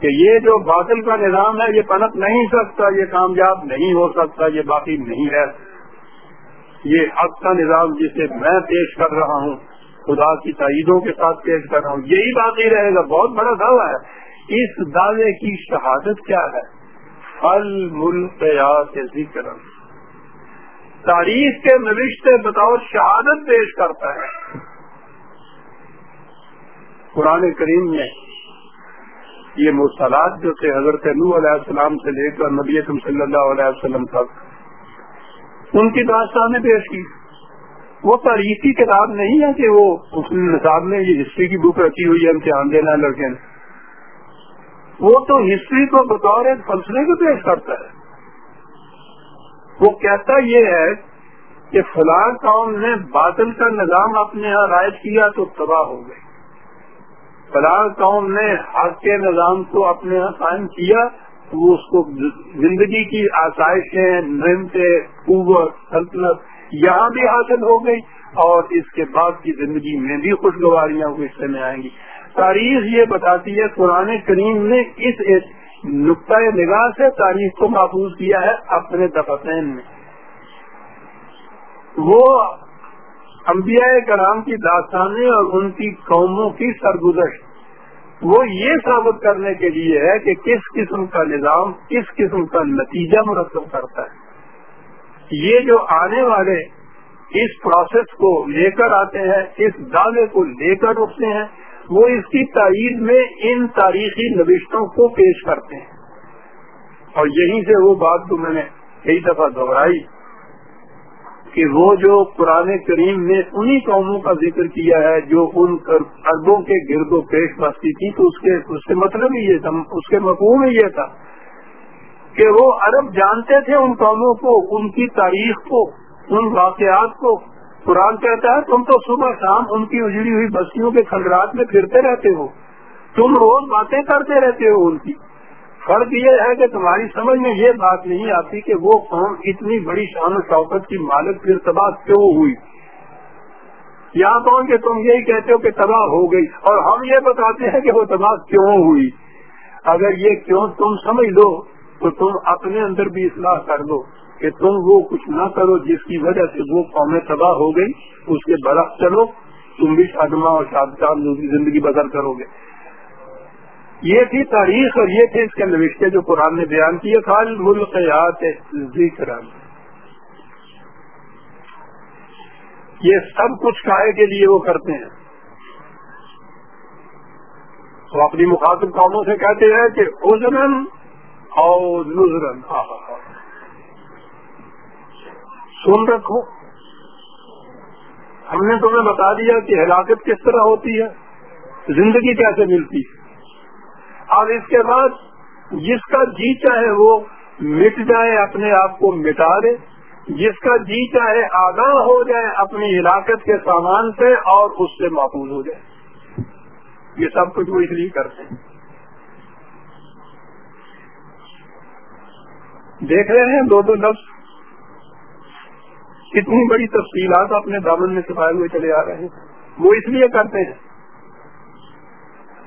کہ یہ جو باطل کا نظام ہے، یہ پنپ نہیں سکتا، یہ کامیاب نہیں ہو سکتا، یہ باقی نہیں ہے یہ حق کا نظام جسے میں پیش کر رہا ہوں، خدا کی تعیدوں کے ساتھ پیش کر رہا ہوں، یہی باقی رہے گا۔ بہت بڑا دعویٰ ہے۔ اس دعوے کی شہادت کیا ہے؟ پھل ملک کے ذکر تاریخ کے نوشتے بطور شہادت پیش کرتا ہے۔ قرآن کریم میں یہ مسالات جو تھے حضرت نو علیہ السلام سے لے کر نبی صلی اللہ علیہ وسلم تک، ان کی داستان پیش کی۔ وہ تاریخی کتاب نہیں ہے کہ وہ اس نصاب میں یہ ہسٹری کی بک رکھی ہوئی ہے امتحان دینا لڑکے۔ نے وہ تو ہسٹری کو بطور ایک فلسفے کو پیش کرتا ہے۔ وہ کہتا یہ ہے کہ فلاں قوم نے باطل کا نظام اپنے یہاں رائج کیا تو تباہ ہو گئے۔ فلاں قوم نے حق کے نظام کو اپنے یہاں قائم کیا وہ اس کو زندگی کی آسائشیں قوت، سلطنت یہاں بھی حاصل ہو گئی اور اس کے بعد کی زندگی میں بھی خوشگواریاں حصے میں آئیں گی۔ تاریخ یہ بتاتی ہے قرآن کریم نے اس نقطۂ نگاہ سے تاریخ کو محفوظ کیا ہے اپنے دفتین میں۔ وہ انبیاء کرام کی داستانیں اور ان کی قوموں کی سرگزشت۔ وہ یہ ثابت کرنے کے لیے ہے کہ کس قسم کا نظام، کس قسم کا نتیجہ مرتب کرتا ہے۔ یہ جو آنے والے اس پروسیس کو لے کر آتے ہیں، اس دعوے کو لے کر اٹھتے ہیں۔ وہ اس کی تائید میں ان تاریخی نوشتوں کو پیش کرتے ہیں۔ اور یہیں سے وہ بات تو میں نے کئی دفعہ دہرائی کہ وہ جو قرآن کریم نے انہی قوموں کا ذکر کیا ہے جو ان اربوں کے گرد و پیش بستی تھی، تو اس کے اس کے مطلب ہی یہ تھا، اس کے مفہوم ہی یہ تھا کہ وہ عرب جانتے تھے ان قوموں کو، ان کی تاریخ کو، ان واقعات کو۔ قرآن کہتا ہے، تم تو صبح شام ان کی اجڑی ہوئی بستیوں کے خندرات میں پھرتے رہتے ہو۔ تم روز باتیں کرتے رہتے ہو ان کی۔ فرق یہ ہے کہ تمہاری سمجھ میں یہ بات نہیں آتی کہ وہ قوم اتنی بڑی شان و شوقت کی مالک پھر تباہ کیوں ہوئی۔ یہاں کون کہ تم یہی کہتے ہو کہ تباہ ہو گئی اور ہم یہ بتاتے ہیں کہ وہ تباہ کیوں ہوئی۔ اگر یہ کیوں تم سمجھ لو تو تم اپنے اندر بھی اصلاح کر دو۔ کہ تم وہ کچھ نہ کرو جس کی وجہ سے وہ قومیں تباہ ہو گئی اس کے برف چلو، تم بھی شادما اور شادشاد زندگی بسر کرو گے۔ یہ تھی تاریخ اور یہ تھے اس کے نوشتے جو قرآن نے بیان کیے خال ملک یاد ذکر۔ یہ سب کچھ کائے کے لیے وہ کرتے ہیں۔ تو اپنی مخاطب قوموں سے کہتے ہیں کہ ازرن اور نظرن سن رکھو۔ ہم نے تمہیں بتا دیا کہ ہلاکت کس طرح ہوتی ہے، زندگی کیسے ملتی ہے۔ اور اس کے بعد جس کا جی چاہے وہ مٹ جائے، اپنے آپ کو مٹا دے۔ جس کا جی چاہے آگاہ ہو جائے، اپنی ہلاکت کے سامان سے اور اس سے محفوظ ہو جائے۔ یہ سب کچھ وہ اس لیے کرتے ہیں۔ دیکھ رہے ہیں دو دو لفظ کتنی بڑی تفصیلات اپنے دامن میں چھپائے ہوئے چلے آ رہے ہیں۔ وہ اس لیے کرتے ہیں۔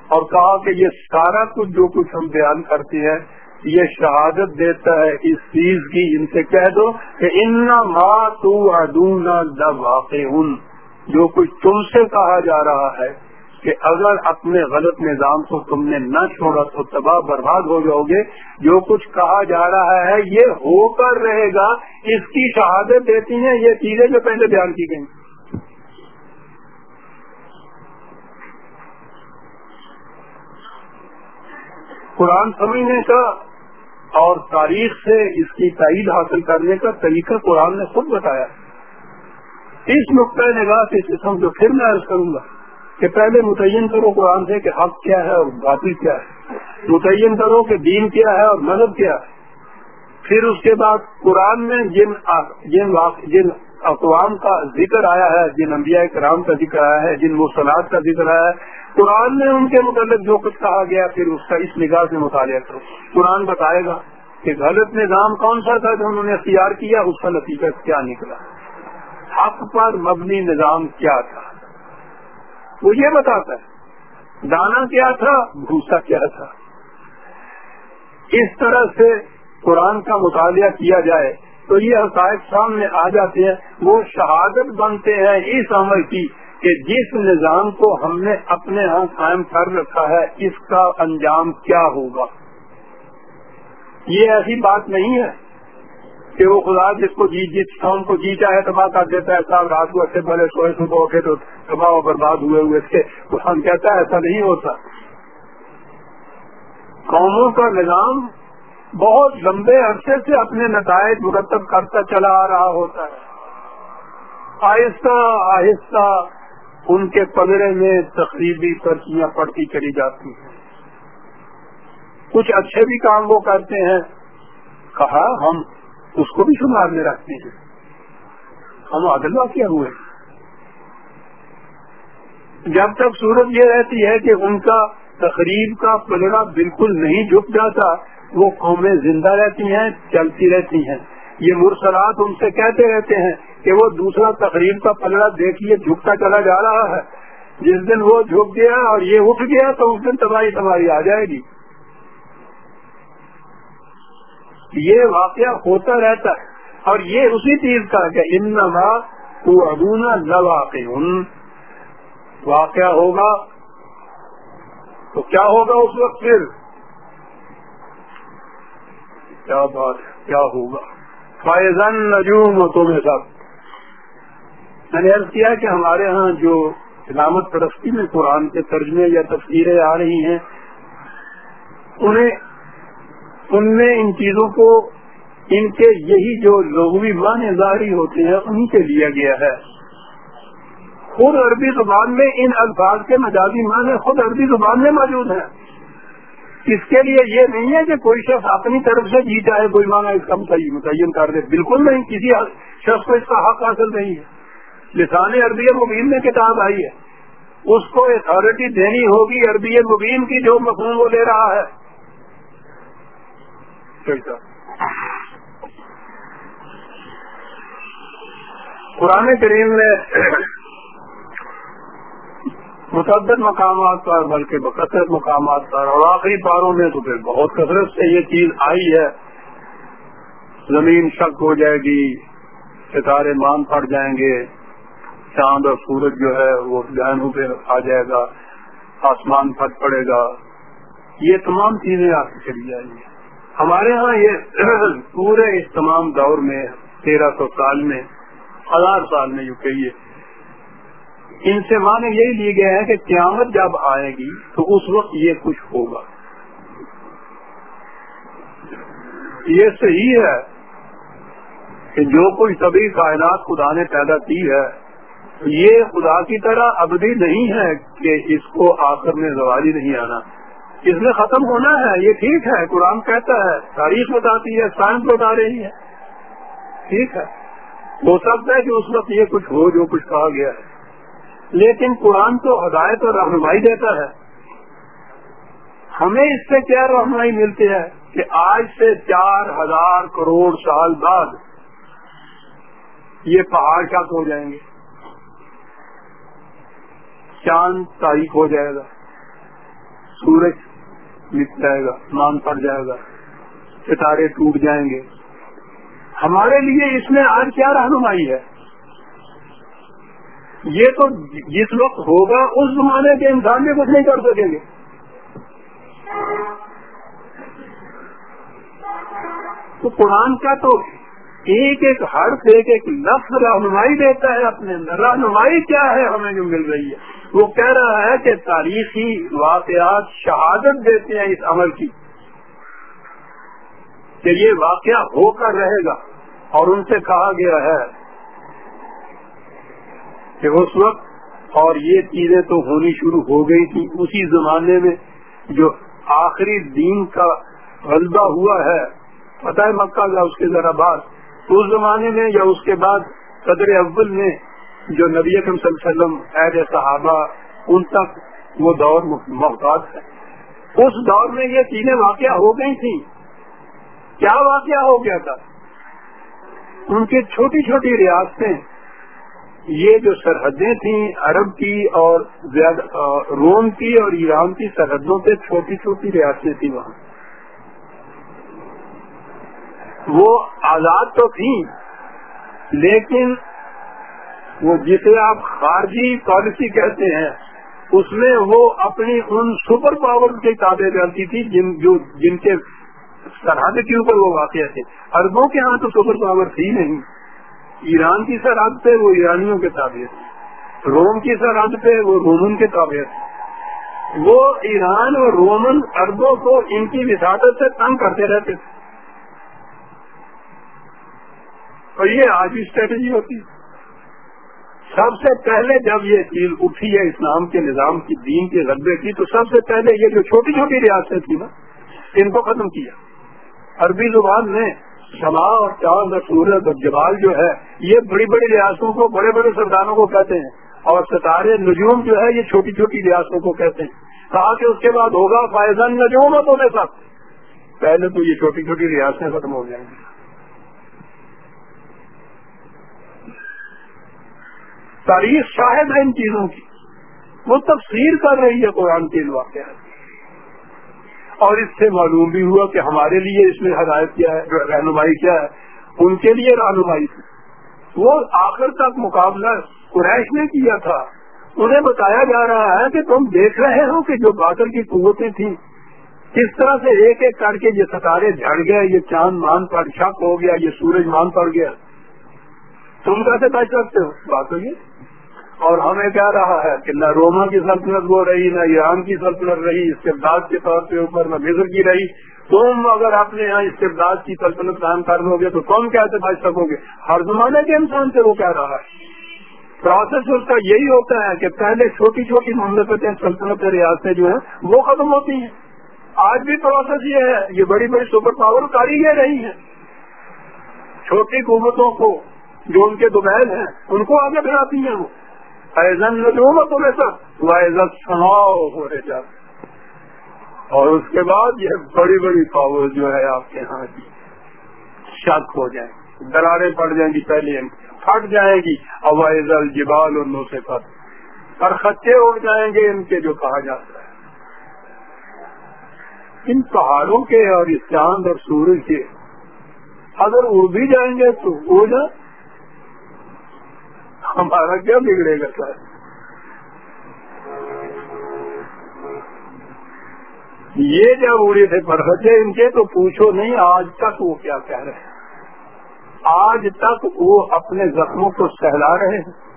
اور کہا کہ یہ سارا کچھ جو کچھ ہم بیان کرتے ہیں، یہ شہادت دیتا ہے۔ اس چیز کی ان سے کہہ دو کہ ان ماں تو ادونا جو کچھ تم سے کہا جا رہا ہے کہ اگر اپنے غلط نظام کو تم نے نہ چھوڑا تو تباہ برباد ہو جاؤ گے۔ جو کچھ کہا جا رہا ہے یہ ہو کر رہے گا۔ اس کی شہادت دیتی ہیں۔ یہ چیزیں جو پہلے بیان کی گئی قرآن سمجھنے کا اور تاریخ سے اس کی تائید حاصل کرنے کا طریقہ قرآن نے خود بتایا۔ اس نقطۂ نگاہ سے قسم جو پھر میں عرض کروں گا۔ کہ پہلے متعین کرو قرآن سے کہ حق کیا ہے اور باطل کیا ہے۔ متعین کرو کہ دین کیا ہے اور مذہب کیا ہے۔ پھر اس کے بعد قرآن میں جن جن جن اقوام کا ذکر آیا ہے، جن انبیاء کرام کا ذکر آیا ہے، جن مسلات کا ذکر آیا ہے، قرآن میں ان کے متعلق جو کچھ کہا گیا، پھر اس کا اس نگاہ سے مطالعہ کرو۔ قرآن بتائے گا کہ غلط نظام کون سا تھا جو انہوں نے اختیار کیا، اس کا نتیجہ کیا نکلا۔ حق پر مبنی نظام کیا تھا؟ وہ یہ بتاتا ہے، دانا کیا تھا، بھوسا کیا تھا۔ اس طرح سے قرآن کا مطالعہ کیا جائے تو یہ حقائق سامنے آ جاتے ہیں، وہ شہادت بنتے ہیں اس عمل کی کہ جس نظام کو ہم نے اپنے ہاں قائم کر رکھا ہے، اس کا انجام کیا ہوگا۔ یہ ایسی بات نہیں ہے۔ کہ وہ خدا جس کو جی جس قوم کو جی چاہے تباہ کر دیتا ہے۔ صاحب رات کو اچھے بھلے سوئے صبح اٹھے تو تباہ و برباد ہوئے ہوئے تھے۔ ہم کہتا ہے، ایسا نہیں ہوتا۔ قوموں کا نظام بہت لمبے عرصے سے اپنے نتائج مرتب کرتا چلا آ رہا ہوتا ہے۔ آہستہ آہستہ ان کے پگڑے میں تقریبی پرچیاں پڑتی چلی جاتی ہیں۔ کچھ اچھے بھی کام وہ کرتے ہیں۔ کہا، ہم اس کو بھی شمار میں رکھتے ہیں ہم عدل کیا ہوئے؟ جب تک صورت یہ رہتی ہے کہ ان کا تقریب کا پلڑا بالکل نہیں جھک جاتا، وہ قومیں زندہ رہتی ہیں، چلتی رہتی ہیں۔ یہ مرسلات ان سے کہتے رہتے ہیں کہ وہ دوسرا تقریب کا پلڑا دیکھیے جھکتا چلا جا رہا ہے۔ جس دن وہ جھک گیا اور یہ اٹھ گیا تو اس دن تباہی تباہی آ جائے گی۔ یہ واقعہ ہوتا رہتا ہے۔ اور یہ اسی چیز کا کہ ان تو ادونا نہ واقعہ ہوگا۔ تو کیا ہوگا اس وقت پھر؟ کیا بات کیا ہوگا؟ فائزن نجوم تمہیں سب میں نے عرض کیا کہ ہمارے ہاں جو علامت پرستی میں قرآن کے ترجمے یا تفصیلیں آ رہی ہیں، انہیں ان میں ان چیزوں کو ان کے یہی جو لغوی معنی ظاہری ہوتے ہیں انہیں سے لیا گیا ہے۔ خود عربی زبان میں ان الفاظ کے مجازی معنی خود عربی زبان میں موجود ہیں۔ اس کے لیے یہ نہیں ہے کہ کوئی شخص اپنی طرف سے جی چاہے، کوئی مانا اس کا متعین کر دے۔ بالکل نہیں، کسی شخص کو اس کا حق حاصل نہیں ہے۔ لسان عربی مبین میں کتاب آئی ہے۔ اس کو اتارٹی دینی ہوگی عربی مبین کی جو مفہوم وہ لے رہا ہے۔ قرآن کریم میں متعدد مقامات پر، بلکہ بکثرت مقامات پر اور آخری پاروں میں تو پھر بہت کثرت سے یہ چیز آئی ہے۔ زمین شک ہو جائے گی، ستارے مان پڑ جائیں گے، چاند اور سورج جو ہے وہ گہنوں پہ آ جائے گا، آسمان پھٹ پڑے گا۔ یہ تمام چیزیں آپ چلی جائیں گی ہمارے ہاں یہ [clears throat] پورے اس تمام دور میں تیرہ سو سال میں، ہزار سال میں یوں کہیے، ان سے مانے یہی لیے گئے ہیں کہ قیامت جب آئے گی تو اس وقت یہ کچھ ہوگا۔ یہ صحیح ہے کہ جو کچھ سبھی کائنات خدا نے پیدا کی ہے، یہ خدا کی طرح ابدی نہیں ہے کہ اس کو آخر میں زوالی نہیں آنا۔ اس میں ختم ہونا ہے، یہ ٹھیک ہے، قرآن کہتا ہے، تاریخ بتاتی ہے، سائنس بتا رہی ہے۔ ٹھیک ہے۔ ہو سکتا ہے کہ اس وقت یہ کچھ ہو، جو کچھ کہا گیا ہے۔ لیکن قرآن تو ہدایت اور رہنمائی دیتا ہے۔ ہمیں اس سے کیا رہنمائی ملتی ہے؟ کہ آج سے چار ہزار کروڑ سال بعد یہ پہاڑ شک ہو جائیں گے۔ چاند تاریخ ہو جائے گا۔ سورج مٹ جائے گا مان پڑ جائے گا، ستارے ٹوٹ جائیں گے۔ ہمارے لیے اس میں آج کیا رہنمائی ہے؟ یہ تو جس وقت ہوگا، اس زمانے کے انسان بھی کچھ نہیں کر سکیں گے۔ تو قرآن کا تو ایک ایک حرف، ایک ایک لفظ رہنمائی دیتا ہے اپنے اندر۔ رہنمائی کیا ہے ہمیں جو مل رہی ہے؟ وہ کہہ رہا ہے کہ تاریخی واقعات شہادت دیتے ہیں اس عمل کی، کہ یہ واقعہ ہو کر رہے گا۔ اور ان سے کہا گیا ہے کہ اس وقت اور یہ چیزیں تو ہونی شروع ہو گئی تھی اسی زمانے میں جو آخری دین کا غلبہ ہوا ہے پتہ ہے مکہ کا اس کے ذرا بعد۔ اس زمانے میں یا اس کے بعد صدر اول میں جو نبی صلی اللہ علیہ وسلم عید صحابہ، ان تک وہ دور محتاط ہے اس دور میں یہ چیزیں واقع ہو گئی تھی کیا واقعہ ہو گیا تھا؟ ان کی چھوٹی چھوٹی ریاستیں۔ یہ جو سرحدیں تھیں، عرب کی اور روم کی اور ایران کی سرحدوں سے چھوٹی چھوٹی ریاستیں تھیں وہاں۔ وہ آزاد تو تھیں، لیکن وہ جسے آپ خارجی پالیسی کہتے ہیں، اس میں وہ اپنی ان سپر پاور کے تابع کرتی تھی، جن جو جن کے سرحد کے اوپر وہ واقع تھے۔ اربوں کے ہاں تو سپر پاور تھی نہیں۔ ایران کی سرحد پہ وہ ایرانیوں کے تابعت روم کی سرحد پہ وہ رومن کے تابعت وہ ایران اور رومن اربوں کو ان کی وساطت سے تنگ کرتے رہتے تھے۔ اور یہ آج بھی اسٹریٹجی ہوتی سب سے پہلے جب یہ چیز اٹھی ہے اسلام کے نظام کی دین کے غلبے کی، تو سب سے پہلے یہ جو چھوٹی چھوٹی ریاستیں تھیں نا، ان کو ختم کیا۔ عربی زبان میں سما اور چاند اور سورج اور جبال جو ہے، یہ بڑی بڑی ریاستوں کو، بڑے بڑے سرداروں کو کہتے ہیں۔ اور ستارے نجوم جو ہے، یہ چھوٹی چھوٹی ریاستوں کو کہتے ہیں۔ کہا کہ اس کے بعد ہوگا فائزن نجوم تو ساتھ پہلے تو یہ چھوٹی چھوٹی ریاستیں ختم ہو جائیں گی۔ تاریخ شاہد ہے ان چیزوں کی۔ وہ تفسیر کر رہی ہے قرآن کے واقعات اور اس سے معلوم بھی ہوا کہ ہمارے لیے اس میں ہدایت کیا ہے، رہنمائی کیا ہے، ان کے لیے رہنمائی تھی وہ آخر تک مقابلہ قریش نے کیا تھا۔ انہیں بتایا جا رہا ہے کہ تم دیکھ رہے ہو کہ جو بادل کی قوتیں تھیں، کس طرح سے ایک ایک کر کے یہ ستارے جھڑ گئے، یہ چاند مان پر شک ہو گیا، یہ سورج مان پڑ گیا۔ تم کیسے بچ سکتے ہو؟ بات ہوگی اور ہمیں کہہ رہا ہے کہ نہ روما کی سلطنت وہ رہی، نہ ایران کی سلطنت رہی اس کے طور پہ اوپر نہ مصر کی رہی۔ تم اگر اپنے یہاں استبداد کی سلطنت قائم کر لو گے تو تم کیسے بچ سکو گے؟ ہر زمانے کے انسان سے وہ کہہ رہا ہے؟ پروسیس اس کا یہی ہوتا ہے کہ پہلے چھوٹی چھوٹی مملکتیں، سلطنت ریاستیں جو ہیں، وہ ختم ہوتی ہیں۔ آج بھی پروسیس یہ ہے، یہ بڑی بڑی سپر پاور کاری گئے رہی ہیں۔ چھوٹی قوتوں کو، جو ان کے دوبہل ہیں، ان کو آگے بڑھاتی ہیں وہ۔ ایزن میں سب وہ عزت سناؤ ہو رہے اور اس کے بعد یہ بڑی بڑی پاور جو ہے آپ کے یہاں کی شک ہو جائیں دراریں پڑ جائیں گی پہلے، پھٹ جائیں گی۔ اوائز الجبال اور نو سے پت اور خطے اڑ جائیں گے ان کے جو کہا جاتا ہے۔ ان پہاڑوں کے اور اس چاند اور سورج کے اگر اڑ بھی جائیں گے تو اڑ جائیں۔ ہمارا کیا بگڑے گا سر؟ یہ جب اڑے تھے پرخچے ان کے تو پوچھو نہیں، آج تک وہ کیا کہہ رہے ہیں؟ آج تک وہ اپنے زخموں کو سہلا رہے ہیں۔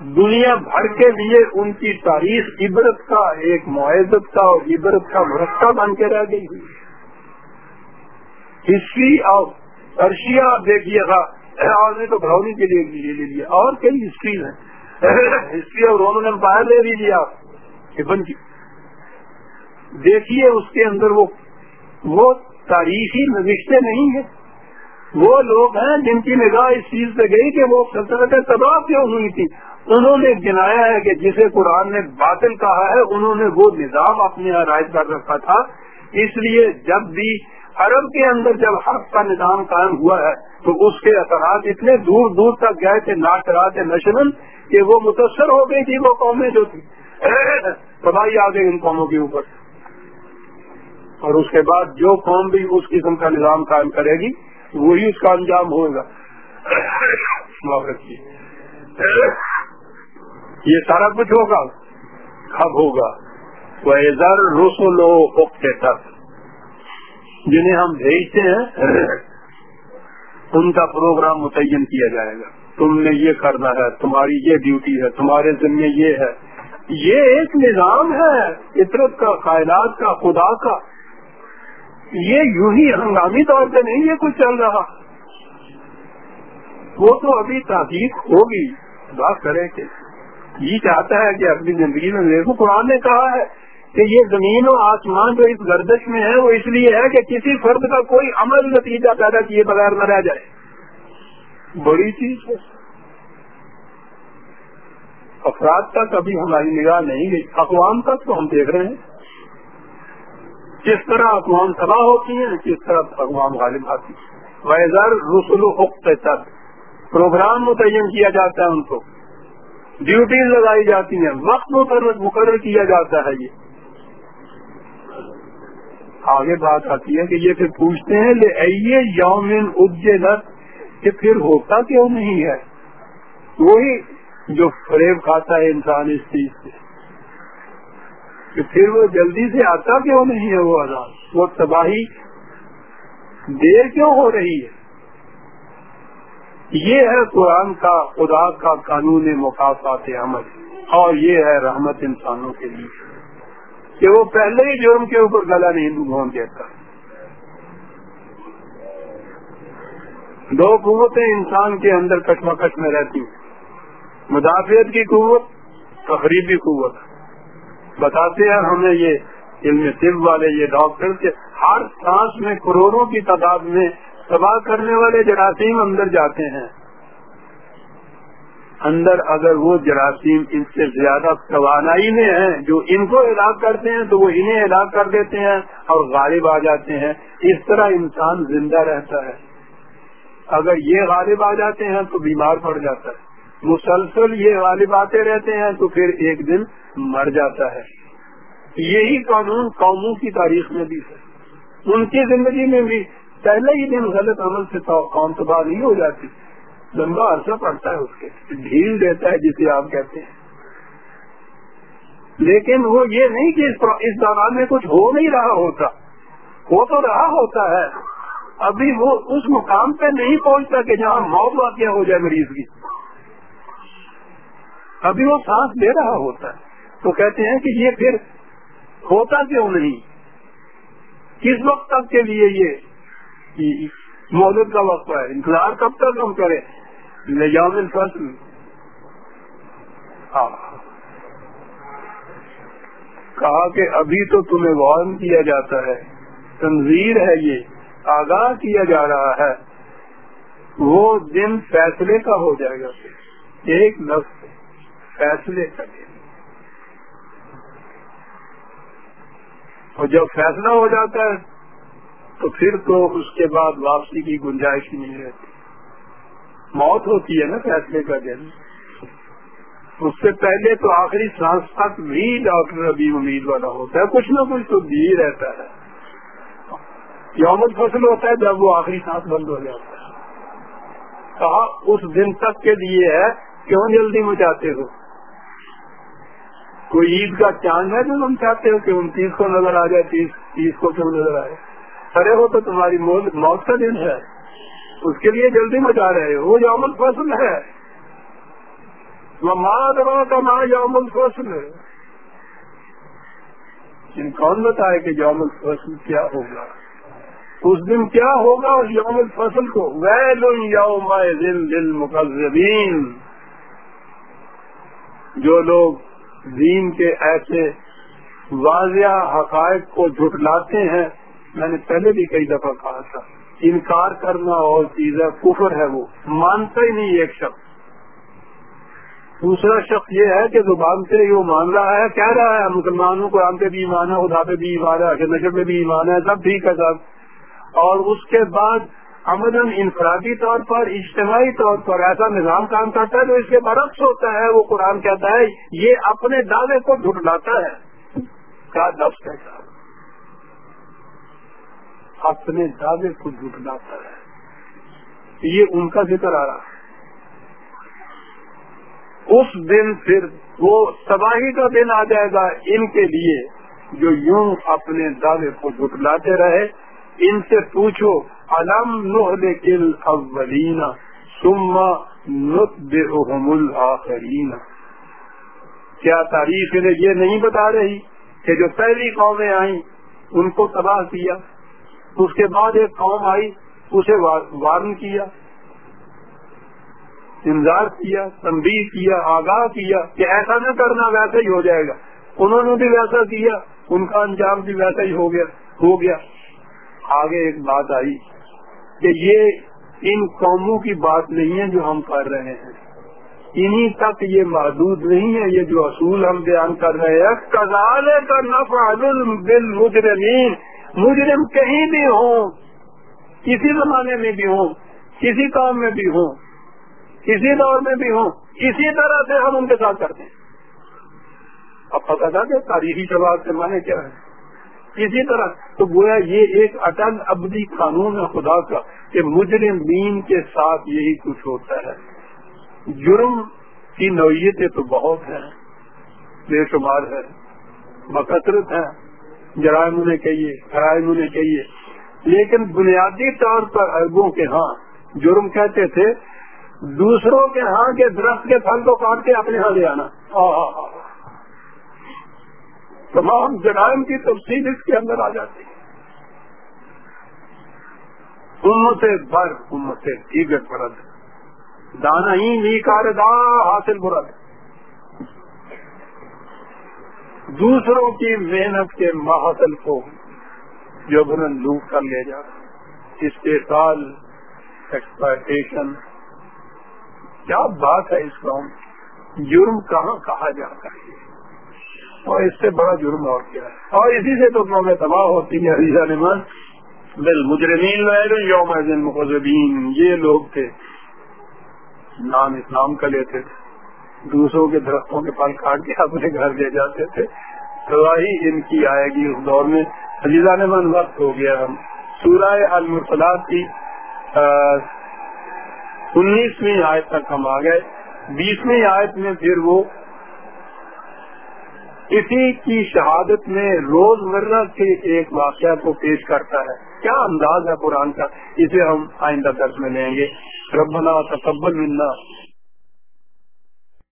دنیا بھر کے لیے ان کی تاریخ عبرت کا ایک معزت کا اور عبرت کا مرکہ بن کے رہ گئی ہوئی ہسٹری آف ارشیا دیکھیے گا۔ اور نے تو بھاؤنی کے لیے لے لیا اور کئی ہسٹریز ہیں۔ ہسٹری آف رومن امپائر لے لیجیے آپ کی دیکھیے اس کے اندر وہ وہ تاریخی نوشتے نہیں ہیں۔ وہ لوگ ہیں جن کی نگاہ اس چیز سے گئی کہ وہ سلطنتیں تباہ کیوں ہوئی تھی انہوں نے گنایا ہے کہ جسے قرآن نے باطل کہا ہے، انہوں نے وہ نظام اپنے یہاں رائج کر رکھا تھا۔ اس لیے جب بھی عرب کے اندر جب حق کا نظام قائم ہوا ہے تو اس کے اثرات اتنے دور دور تک گئے تھے ناشرات نشرن کہ وہ متاثر ہو گئی تھی وہ قومیں جو تھی تباہی آ گئی ان قوموں کے اوپر۔ اور اس کے بعد جو قوم بھی اس قسم کا نظام قائم کرے گی، وہی اس کا انجام ہوگا یہ سارا کچھ ہوگا۔ کب ہوگا۔ رسولو تک جنہیں ہم بھیجتے ہیں ان کا پروگرام متعین کیا جائے گا۔ تم نے یہ کرنا ہے، تمہاری یہ ڈیوٹی ہے، تمہارے ذمے یہ ہے۔ یہ ایک نظام ہے، فطرت کا، کائنات کا، خدا کا۔ یہ یوں ہی ہنگامی طور پہ نہیں یہ کچھ چل رہا۔ وہ تو ابھی تحقیق ہوگی بات کرے کہ یہ چاہتا ہے کہ اپنی زندگی میں دیکھو، قرآن نے کہا ہے کہ یہ زمین و آسمان جو اس گردش میں ہے وہ اس لیے ہے کہ کسی فرد کا کوئی عمل نتیجہ پیدا کیے بغیر نہ رہ جائے۔ بڑی چیز ہے۔ افراد تک ابھی ہماری نگاہ نہیں گئی۔ اقوام تک تو ہم دیکھ رہے ہیں۔ کس طرح اقوام تباہ ہوتی ہیں، کس طرح اقوام غالب آتی ویزر رسول تک پروگرام متعین کیا جاتا ہے ان کو۔ ڈیوٹیز لگائی جاتی ہیں۔ وقت مقرر کیا جاتا ہے یہ۔ آگے بات آتی ہے کہ یہ پھر پوچھتے ہیں، لے یومن اجلت کہ پھر ہوتا کیوں نہیں ہے؟ وہی جو فریب کھاتا ہے انسان اس چیز سے۔ کہ پھر وہ جلدی سے آتا کیوں نہیں ہے وہ عذاب وہ تباہی دیر کیوں ہو رہی ہے؟ یہ ہے قرآن کا، خدا کا قانون مقافات عمل، اور یہ ہے رحمت انسانوں کے لیے۔ کہ وہ پہلے ہی جرم کے اوپر گلا نہیں گھوم دیتا دو قوتیں انسان کے اندر کشمکش میں رہتی ہیں۔ مدافعت کی قوت، تقریبی قوت۔ بتاتے ہیں ہمیں یہ علم طب والے، یہ ڈاکٹر کے ہر سانس میں کروڑوں کی تعداد میں تباہ کرنے والے جراثیم اندر جاتے ہیں۔ اندر اگر وہ جراثیم ان سے زیادہ توانائی میں ہیں جو ان کو ہلاک کرتے ہیں تو وہ انہیں ہلاک کر دیتے ہیں اور غالب آ جاتے ہیں۔ اس طرح انسان زندہ رہتا ہے۔ اگر یہ غالب آ جاتے ہیں تو بیمار پڑ جاتا ہے۔ مسلسل یہ غالب آتے رہتے ہیں تو پھر ایک دن مر جاتا ہے۔ یہی قانون قوموں کی تاریخ میں بھی ہے۔ ان کی زندگی میں بھی پہلے ہی دن غلط عمل سے قوم تباہ نہیں ہو جاتی۔ لمبا عرصہ پڑتا ہے اس کے۔ ڈھیل دیتا ہے جسے آپ کہتے ہیں۔ لیکن وہ یہ نہیں کہ اس دوران میں کچھ ہو نہیں رہا ہوتا۔ وہ تو رہا ہوتا ہے۔ ابھی وہ اس مقام پہ نہیں پہنچتا کہ جہاں موت واقع ہو جائے مریض کی۔ ابھی وہ سانس لے رہا ہوتا ہے۔ تو کہتے ہیں کہ یہ پھر ہوتا کیوں نہیں؟ کس وقت تک کے لیے یہ مہلت کا وقت ہے۔ انتظار کب تک ہم کریں؟ نجام فصل کہا کہ ابھی تو تمہیں وارن کیا جاتا ہے۔ تنظیر ہے یہ۔ آگاہ کیا جا رہا ہے۔ وہ دن فیصلے کا ہو جائے گا۔ ایک نفس فیصلے کا دن۔ اور جب فیصلہ ہو جاتا ہے تو پھر تو اس کے بعد واپسی کی گنجائش نہیں رہتی۔ موت ہوتی ہے نا فیصلے کا دن۔ اس سے پہلے تو آخری سانس تک بھی ڈاکٹر ابھی امید والا ہوتا ہے۔ کچھ نہ کچھ تو بھی رہتا ہے۔ یوم فصل ہوتا ہے جب وہ آخری سانس بند ہو جاتا ہے۔ کہا، اس دن تک کے لیے ہے، کیوں جلدی مچاتے ہو؟ کوئی عید کا چاند ہے جو تم چاہتے ہو کہ انتیس کو نظر آ جائے، تیس تیس کو کیوں نظر آئے؟ ارے وہ تو تمہاری موت کا دن ہے۔ اس کے لیے جلدی مچا رہے ہو۔ وہ یوم فصل ہے۔ کا ماں یوم الفصل یعنی کون بتائے کہ یوم الفصل کیا ہوگا؟ اس دن کیا ہوگا اس یوم الفصل کو؟ ویل یوم دل دل مقزبین جو لوگ دین کے ایسے واضح حقائق کو جھٹلاتے ہیں میں نے پہلے بھی کئی دفعہ کہا تھا، انکار کرنا اور چیز ہے کفر ہے وہ، مانتا ہی نہیں ایک شخص۔ دوسرا شخص یہ ہے کہ زبان سے وہ مان رہا ہے، کہہ رہا ہے، مسلمانوں کو پہ بھی ایمان ہے، خدا پہ بھی ایمان ہے نشر پہ بھی ایمان ہے، سب ٹھیک ہے سب۔ اور اس کے بعد امدن انفرادی طور پر، اجتماعی طور پر ایسا نظام کام کرتا ہے تو اس کے برعکس ہوتا ہے۔ وہ قرآن کہتا ہے، یہ اپنے دعوے کو جھٹلاتا ہے۔ کیا لفظ کہتا ہے؟ اپنے دعوے کو جھٹلاتا ہے یہ ان کا ذکر آ رہا ہے۔ اس دن پھر وہ تباہی کا دن آ جائے گا ان کے لیے جو یوں اپنے دعوے کو جھٹلاتے رہے۔ ان سے پوچھو، الم نہل اولین ثم نتبعهم الاخرین کیا تاریخ انہیں یہ نہیں بتا رہی کہ جو پہلی قومیں آئیں، ان کو تباہ کیا؟ اس کے بعد ایک قوم آئی، اسے وارن کیا انتظار کیا، تنبیہ کیا، آگاہ کیا کہ ایسا نہ کرنا ویسا ہی ہو جائے گا۔ انہوں نے بھی ویسا کیا، ان کا انجام بھی ویسا ہی ہو گیا ہو گیا۔ آگے ایک بات آئی کہ یہ ان قوموں کی بات نہیں ہے جو ہم کر رہے ہیں۔ انہی تک یہ محدود نہیں ہے، یہ جو اصول ہم بیان کر رہے ہیں۔ کزال کا نفع بل مجرمین مجرم کہیں بھی ہوں، کسی زمانے میں بھی ہوں، کسی کام میں بھی ہوں، کسی دور میں بھی ہوں، اسی طرح سے ہم ان کے ساتھ کرتے ہیں۔ اب پتا تھا کہ تاریخی جواب سے مانے کیا ہے؟ اسی طرح، تو گویا یہ ایک اٹل ابدی قانون ہے خدا کا کہ مجرم دین کے ساتھ یہی کچھ ہوتا ہے۔ جرم کی نوعیتیں تو بہت ہیں، بے شمار ہے بکثرت ہے جرائم انہیں کہیے کرائم انہیں کہیے لیکن بنیادی طور پر اربوں کے ہاں جرم کہتے تھے، دوسروں کے ہاں کے درخت کے پھل کو کاٹ کے اپنے ہاں لے آنا۔ تمام جرائم کی تفصیل اس کے اندر آ جاتی۔ ہے امت بھر، امت دیگر برد۔ دانا ہی بھی کاردا حاصل برد۔ دوسروں کی محنت کے محاصل کو جو بلند لوٹ کر لے جا۔ استحصال ایکسپلائٹیشن کیا بات ہے اس قوم؟ جرم کہاں کہا جاتا ہے؟ اور اس سے بڑا جرم اور کیا ہے؟ اور اسی سے تو قومیں تباہ ہوتی ہیں۔ عریضہ نمان بل مجرمین یوم مقربین یہ لوگ تھے، نام اسلام کا لیتے تھے۔ دوسروں کے درختوں کے پھل کاٹ کے اپنے گھر لے جاتے تھے۔ تباہی ان کی آئے گی اس دور میں۔ عزیزہ نمان وقت ہو گیا۔ ہم سورہ المرسلات کی انیسویں آیت تک ہم آ گئے۔ بیسویں آیت میں پھر وہ، اسی کی شہادت میں روز مرہ کے ایک واقعہ کو پیش کرتا ہے۔ کیا انداز ہے قرآن کا؟ اسے ہم آئندہ درس میں لیں گے۔ ربنا تقبل منا۔